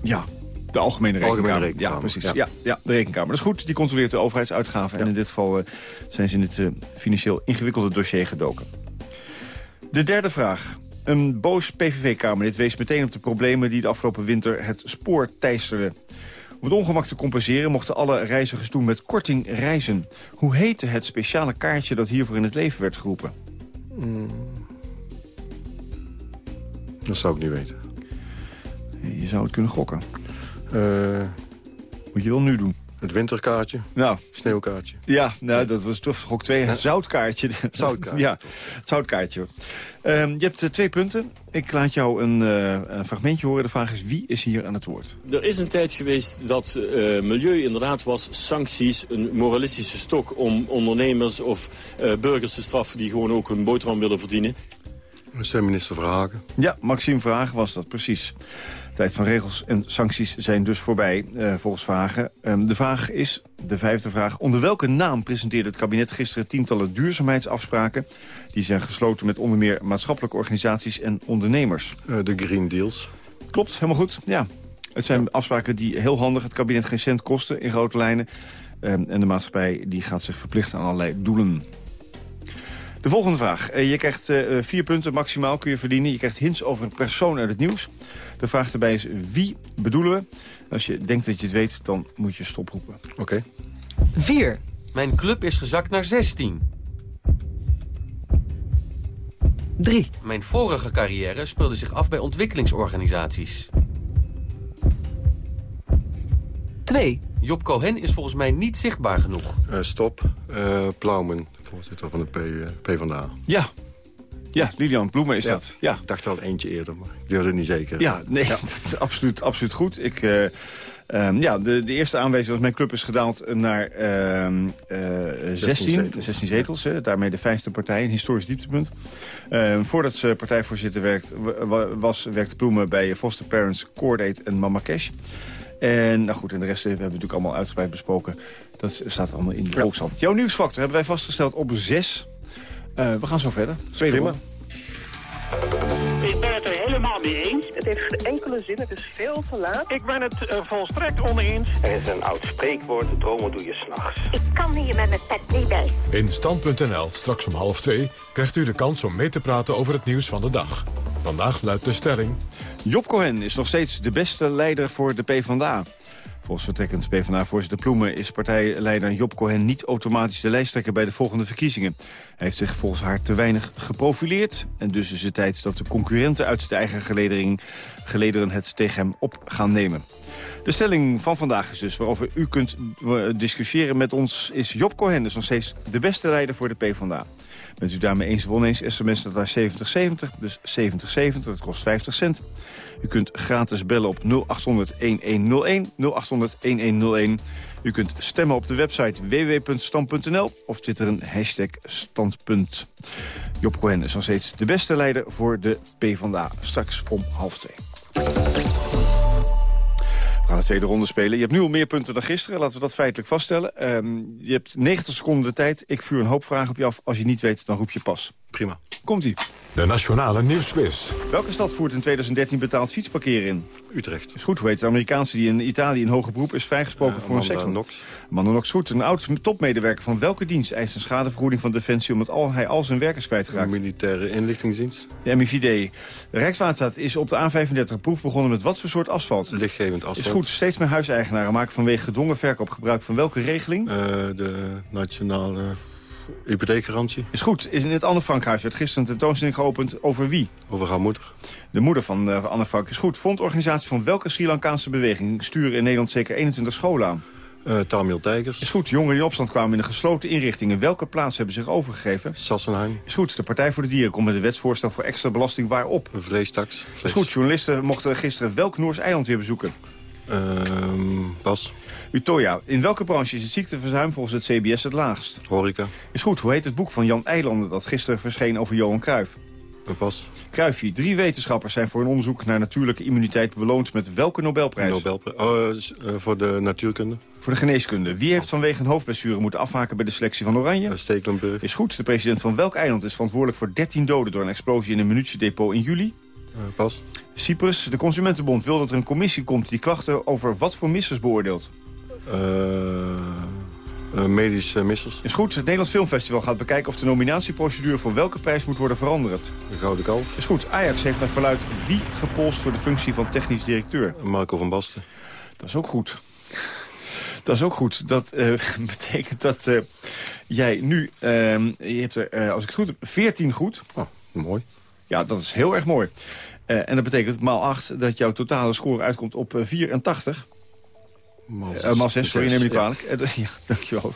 Speaker 16: Ja, de Algemene Rekenkamer.
Speaker 30: Algemene Rekenkamer,
Speaker 16: Ja, precies.
Speaker 30: ja.
Speaker 16: Ja. Ja, de Rekenkamer. Dat is goed, die controleert de overheidsuitgaven. En in dit geval eh, zijn ze in het eh, financieel ingewikkelde dossier gedoken. De derde vraag. Een boos PVV-kamerlid wees meteen op de problemen... die de afgelopen winter het spoor teisterden. Om het ongemak te compenseren mochten alle reizigers toen met korting reizen. Hoe heette het speciale kaartje dat hiervoor in het leven werd geroepen?
Speaker 30: Mm. Dat zou ik niet weten.
Speaker 16: Je zou het kunnen gokken.
Speaker 30: Eh,
Speaker 16: Moet je wel nu doen.
Speaker 30: Het winterkaartje.
Speaker 16: Nou.
Speaker 30: Sneeuwkaartje.
Speaker 16: Ja, nou, dat was toch gok twee. Het zoutkaartje.
Speaker 30: Zoutkaartje.
Speaker 16: ja, het zoutkaartje. Ehm, je hebt eh, twee punten. Ik laat jou een, eh, een fragmentje horen. De vraag is, wie is hier aan het woord?
Speaker 34: Er is een tijd geweest dat eh, milieu inderdaad was sancties, een moralistische stok om ondernemers of eh, burgers te straffen die gewoon ook hun boterham willen verdienen.
Speaker 30: Dat eh, minister Verhagen.
Speaker 16: Ja, Maxime Vragen was dat precies. De tijd van regels en sancties zijn dus voorbij, eh, volgens Vragen. Ehm, de vraag is, de vijfde vraag... onder welke naam presenteerde het kabinet gisteren tientallen duurzaamheidsafspraken... die zijn gesloten met onder meer maatschappelijke organisaties en ondernemers?
Speaker 30: Eh, de Green Deals.
Speaker 16: Klopt, helemaal goed. Ja. Het zijn afspraken die heel handig het kabinet geen cent kosten in grote lijnen. Ehm, en de maatschappij die gaat zich verplichten aan allerlei doelen. De volgende vraag. Eh, je krijgt eh, vier punten maximaal kun je verdienen. Je krijgt hints over een persoon uit het nieuws. De vraag erbij is wie bedoelen we? Als je denkt dat je het weet, dan moet je stoproepen.
Speaker 30: Oké.
Speaker 35: 4. Mijn club is gezakt naar 16. 3. Mijn vorige carrière speelde zich af bij ontwikkelingsorganisaties. 2. Job Cohen is volgens mij niet zichtbaar genoeg.
Speaker 30: Eh, stop. Eh Plaumen, voorzitter van de P, eh, PvdA.
Speaker 16: Ja. Ja, Lilian Bloemen is
Speaker 30: Ja.
Speaker 16: dat. Ja.
Speaker 30: Ik dacht al eentje eerder, maar ik durfde het niet zeker.
Speaker 16: Ja, nee, dat is absoluut, absoluut goed. Ik, eh, ehm, ja, de, de eerste aanwijzing was mijn club is gedaald naar ehm, eh, 16, 16
Speaker 30: zetels.
Speaker 16: zetels. hè, daarmee de vijfde partij, een historisch dieptepunt. Ehm, voordat ze partijvoorzitter werkt, wa- wa- was, werkte Bloemen bij Foster Parents, Coordate en Mama Cash. En nou goed, en de rest hebben we natuurlijk allemaal uitgebreid besproken. Dat staat allemaal in de volkshand. Jouw nieuwsfactor hebben wij vastgesteld op 6. we gaan zo verder. Tweede
Speaker 30: Prima.
Speaker 36: Ik ben het er helemaal mee eens.
Speaker 37: Het heeft geen enkele zin, het is veel te laat.
Speaker 36: Ik ben het uh, volstrekt oneens.
Speaker 37: Er is een oud spreekwoord, dromen doe je s'nachts.
Speaker 38: Ik kan hier met mijn pet niet bij.
Speaker 1: In Stand.nl, straks om half twee, krijgt u de kans om mee te praten over het nieuws van de dag. Vandaag luidt de stelling...
Speaker 16: Job Cohen is nog steeds de beste leider voor de PvdA. Volgens vertrekkend PvdA-voorzitter Ploemen is partijleider Job Cohen niet automatisch de lijsttrekker bij de volgende verkiezingen. Hij heeft zich volgens haar te weinig geprofileerd. En dus is het tijd dat de concurrenten uit de eigen gelederen het tegen hem op gaan nemen. De stelling van vandaag is dus, waarover u kunt discussiëren met ons... is Job Cohen dus nog steeds de beste leider voor de PvdA. Bent u daarmee eens of oneens, sms naar 7070, dus 7070, dat kost 50 cent. U kunt gratis bellen op 0800-1101, 0800-1101. U kunt stemmen op de website www.stand.nl of twitteren hashtag standpunt. Job Cohen is nog steeds de beste leider voor de PvdA. Straks om half twee. Gaan de tweede ronde spelen. Je hebt nu al meer punten dan gisteren, laten we dat feitelijk vaststellen. Um, je hebt 90 seconden de tijd. Ik vuur een hoop vragen op je af. Als je niet weet, dan roep je pas.
Speaker 1: Prima.
Speaker 16: Komt-ie.
Speaker 1: De Nationale Nieuwsquiz.
Speaker 16: Welke stad voert in 2013 betaald fietsparkeer in?
Speaker 1: Utrecht.
Speaker 16: Is goed, hoe heet de Amerikaanse die in Italië in hoge beroep is vrijgesproken
Speaker 1: uh,
Speaker 16: voor een seksmoord?
Speaker 1: Nox.
Speaker 16: Amanda Nox, goed. Een oud topmedewerker van welke dienst eist een schadevergoeding van Defensie... omdat al, hij al zijn werkers kwijtgeraakt?
Speaker 1: De militaire inlichtingsdienst.
Speaker 16: De MIVD. De Rijkswaterstaat is op de A35 proef begonnen met wat voor soort asfalt?
Speaker 1: Lichtgevend asfalt.
Speaker 16: Is goed. Steeds meer huiseigenaren maken vanwege gedwongen verkoop gebruik van welke regeling?
Speaker 1: Uh, de nationale hypotheekgarantie.
Speaker 16: Is goed. Is in het Anne Frankhuis werd gisteren een tentoonstelling geopend over wie?
Speaker 1: Over haar moeder.
Speaker 16: De moeder van uh, Anne Frank is goed. Fondorganisatie van welke Sri Lankaanse beweging sturen in Nederland zeker 21 scholen aan?
Speaker 1: Uh, Tamil Tigers.
Speaker 16: Is goed. Jongeren die in opstand kwamen in een gesloten inrichting. In welke plaats hebben zich overgegeven?
Speaker 1: Sassenheim.
Speaker 16: Is goed. De Partij voor de Dieren komt met een wetsvoorstel voor extra belasting waarop?
Speaker 1: Een vleestaks. Vlees.
Speaker 16: Is goed. Journalisten mochten gisteren welk Noors eiland weer bezoeken?
Speaker 1: Uh, pas.
Speaker 16: Utoya, in welke branche is het ziekteverzuim volgens het CBS het laagst?
Speaker 1: Horeca.
Speaker 16: Is goed. Hoe heet het boek van Jan Eilanden dat gisteren verscheen over Johan Cruijff?
Speaker 1: Pas.
Speaker 16: Cruijffie, drie wetenschappers zijn voor een onderzoek naar natuurlijke immuniteit beloond met welke Nobelprijs?
Speaker 1: Nobelprijs. Oh, uh, voor de natuurkunde.
Speaker 16: Voor de geneeskunde. Wie heeft vanwege een hoofdblessure moeten afhaken bij de selectie van Oranje?
Speaker 1: Uh, Stekelenburg.
Speaker 16: Is goed. De president van welk eiland is verantwoordelijk voor 13 doden door een explosie in een munitiedepot in juli?
Speaker 1: Uh, pas.
Speaker 16: Cyprus. De Consumentenbond wil dat er een commissie komt die klachten over wat voor missers beoordeelt.
Speaker 1: Uh, medische missers.
Speaker 16: Is goed. Het Nederlands Filmfestival gaat bekijken of de nominatieprocedure voor welke prijs moet worden veranderd.
Speaker 1: De Gouden Kalf.
Speaker 16: Is goed. Ajax heeft naar verluid wie gepolst voor de functie van technisch directeur.
Speaker 1: Marco van Basten.
Speaker 16: Dat is ook goed. Dat is ook goed. Dat uh, betekent dat uh, jij nu, je hebt er, als ik het goed heb, 14 goed.
Speaker 1: Oh, mooi.
Speaker 16: Ja, dat is heel erg mooi. en dat betekent maal 8 dat jouw totale score uitkomt op 84.
Speaker 1: Maal
Speaker 16: 6, uh, 6 sorry, neem je kwalijk. Ja. ja, dankjewel.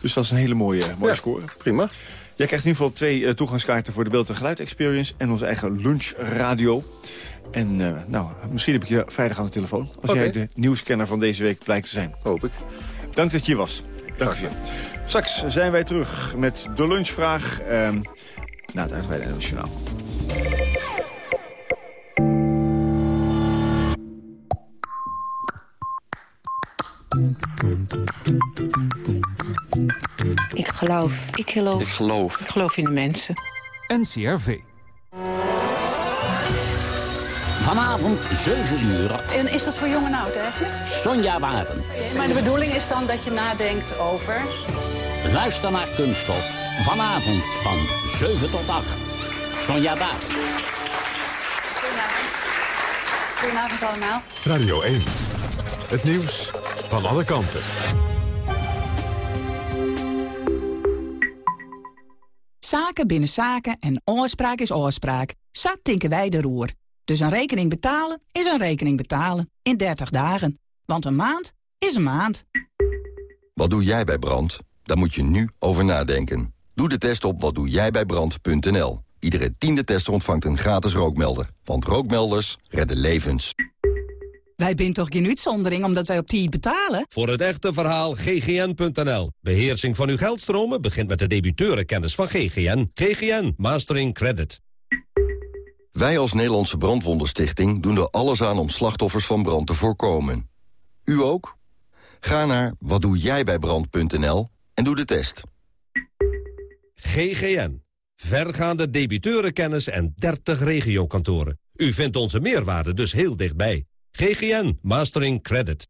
Speaker 16: Dus dat is een hele mooie, mooie score.
Speaker 1: Prima.
Speaker 16: Jij krijgt in ieder geval twee uh, toegangskaarten voor de Beeld- en Geluid Experience... en onze eigen lunchradio. En uh, nou, misschien heb ik je vrijdag aan de telefoon... als
Speaker 1: okay.
Speaker 16: jij de nieuwscanner van deze week blijkt te zijn.
Speaker 1: Hoop ik.
Speaker 16: Dank dat je hier was. Dank je. Straks zijn wij terug met de lunchvraag... Uh, na het uitweiden nationaal.
Speaker 39: Ik geloof. Ik geloof.
Speaker 40: Ik geloof.
Speaker 39: Ik geloof in de mensen.
Speaker 40: NCRV. Vanavond 7 uur.
Speaker 39: En is dat voor jong en oud eigenlijk?
Speaker 40: Sonja Waren.
Speaker 39: Maar de bedoeling is dan dat je nadenkt over...
Speaker 40: Luister naar Kunststof. Vanavond van 7 tot 8. Sonja Waren.
Speaker 39: Goedenavond. Goedenavond allemaal.
Speaker 1: Radio 1. Het nieuws van alle kanten.
Speaker 41: Zaken binnen zaken en oorspraak is oorspraak. Zat tinken wij de roer. Dus een rekening betalen is een rekening betalen. In 30 dagen. Want een maand is een maand.
Speaker 30: Wat doe jij bij brand? Daar moet je nu over nadenken. Doe de test op watdoejijbijbrand.nl. Iedere tiende tester ontvangt een gratis rookmelder. Want rookmelders redden levens.
Speaker 41: Wij zijn toch geen uitzondering omdat wij op tijd betalen?
Speaker 42: Voor het echte verhaal ggn.nl. Beheersing van uw geldstromen begint met de debiteurenkennis van GGN. GGN Mastering Credit.
Speaker 30: Wij als Nederlandse Brandwondenstichting doen er alles aan om slachtoffers van brand te voorkomen. U ook? Ga naar watdoejijbijbrand.nl en doe de test.
Speaker 42: GGN. Vergaande debiteurenkennis en 30 regiokantoren. U vindt onze meerwaarde dus heel dichtbij. GGN Mastering Credit.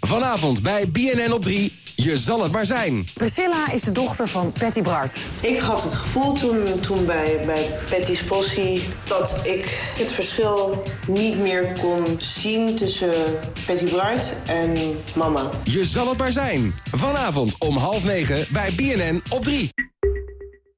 Speaker 43: Vanavond bij BNN op 3. Je zal het maar zijn.
Speaker 44: Priscilla is de dochter van Patty Bart.
Speaker 45: Ik had het gevoel toen, toen bij, bij Patty's possie... dat ik het verschil niet meer kon zien tussen Patty Bart en mama.
Speaker 43: Je zal het maar zijn. Vanavond om half negen bij BNN op 3.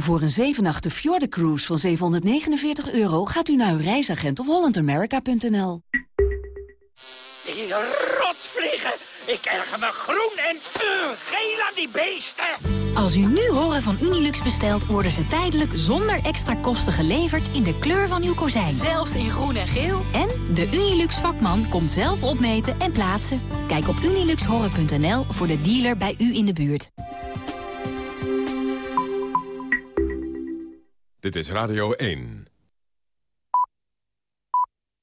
Speaker 32: Voor een 7 nachten Cruise van 749 euro gaat u naar uw reisagent of hollandamerica.nl.
Speaker 46: Die rotvliegen! Ik erger me groen en uh, geel aan die beesten!
Speaker 47: Als u nu horen van Unilux bestelt, worden ze tijdelijk zonder extra kosten geleverd in de kleur van uw kozijn.
Speaker 46: Zelfs in groen en geel?
Speaker 47: En de Unilux vakman komt zelf opmeten en plaatsen. Kijk op uniluxhoren.nl voor de dealer bij u in de buurt.
Speaker 1: Dit is Radio 1.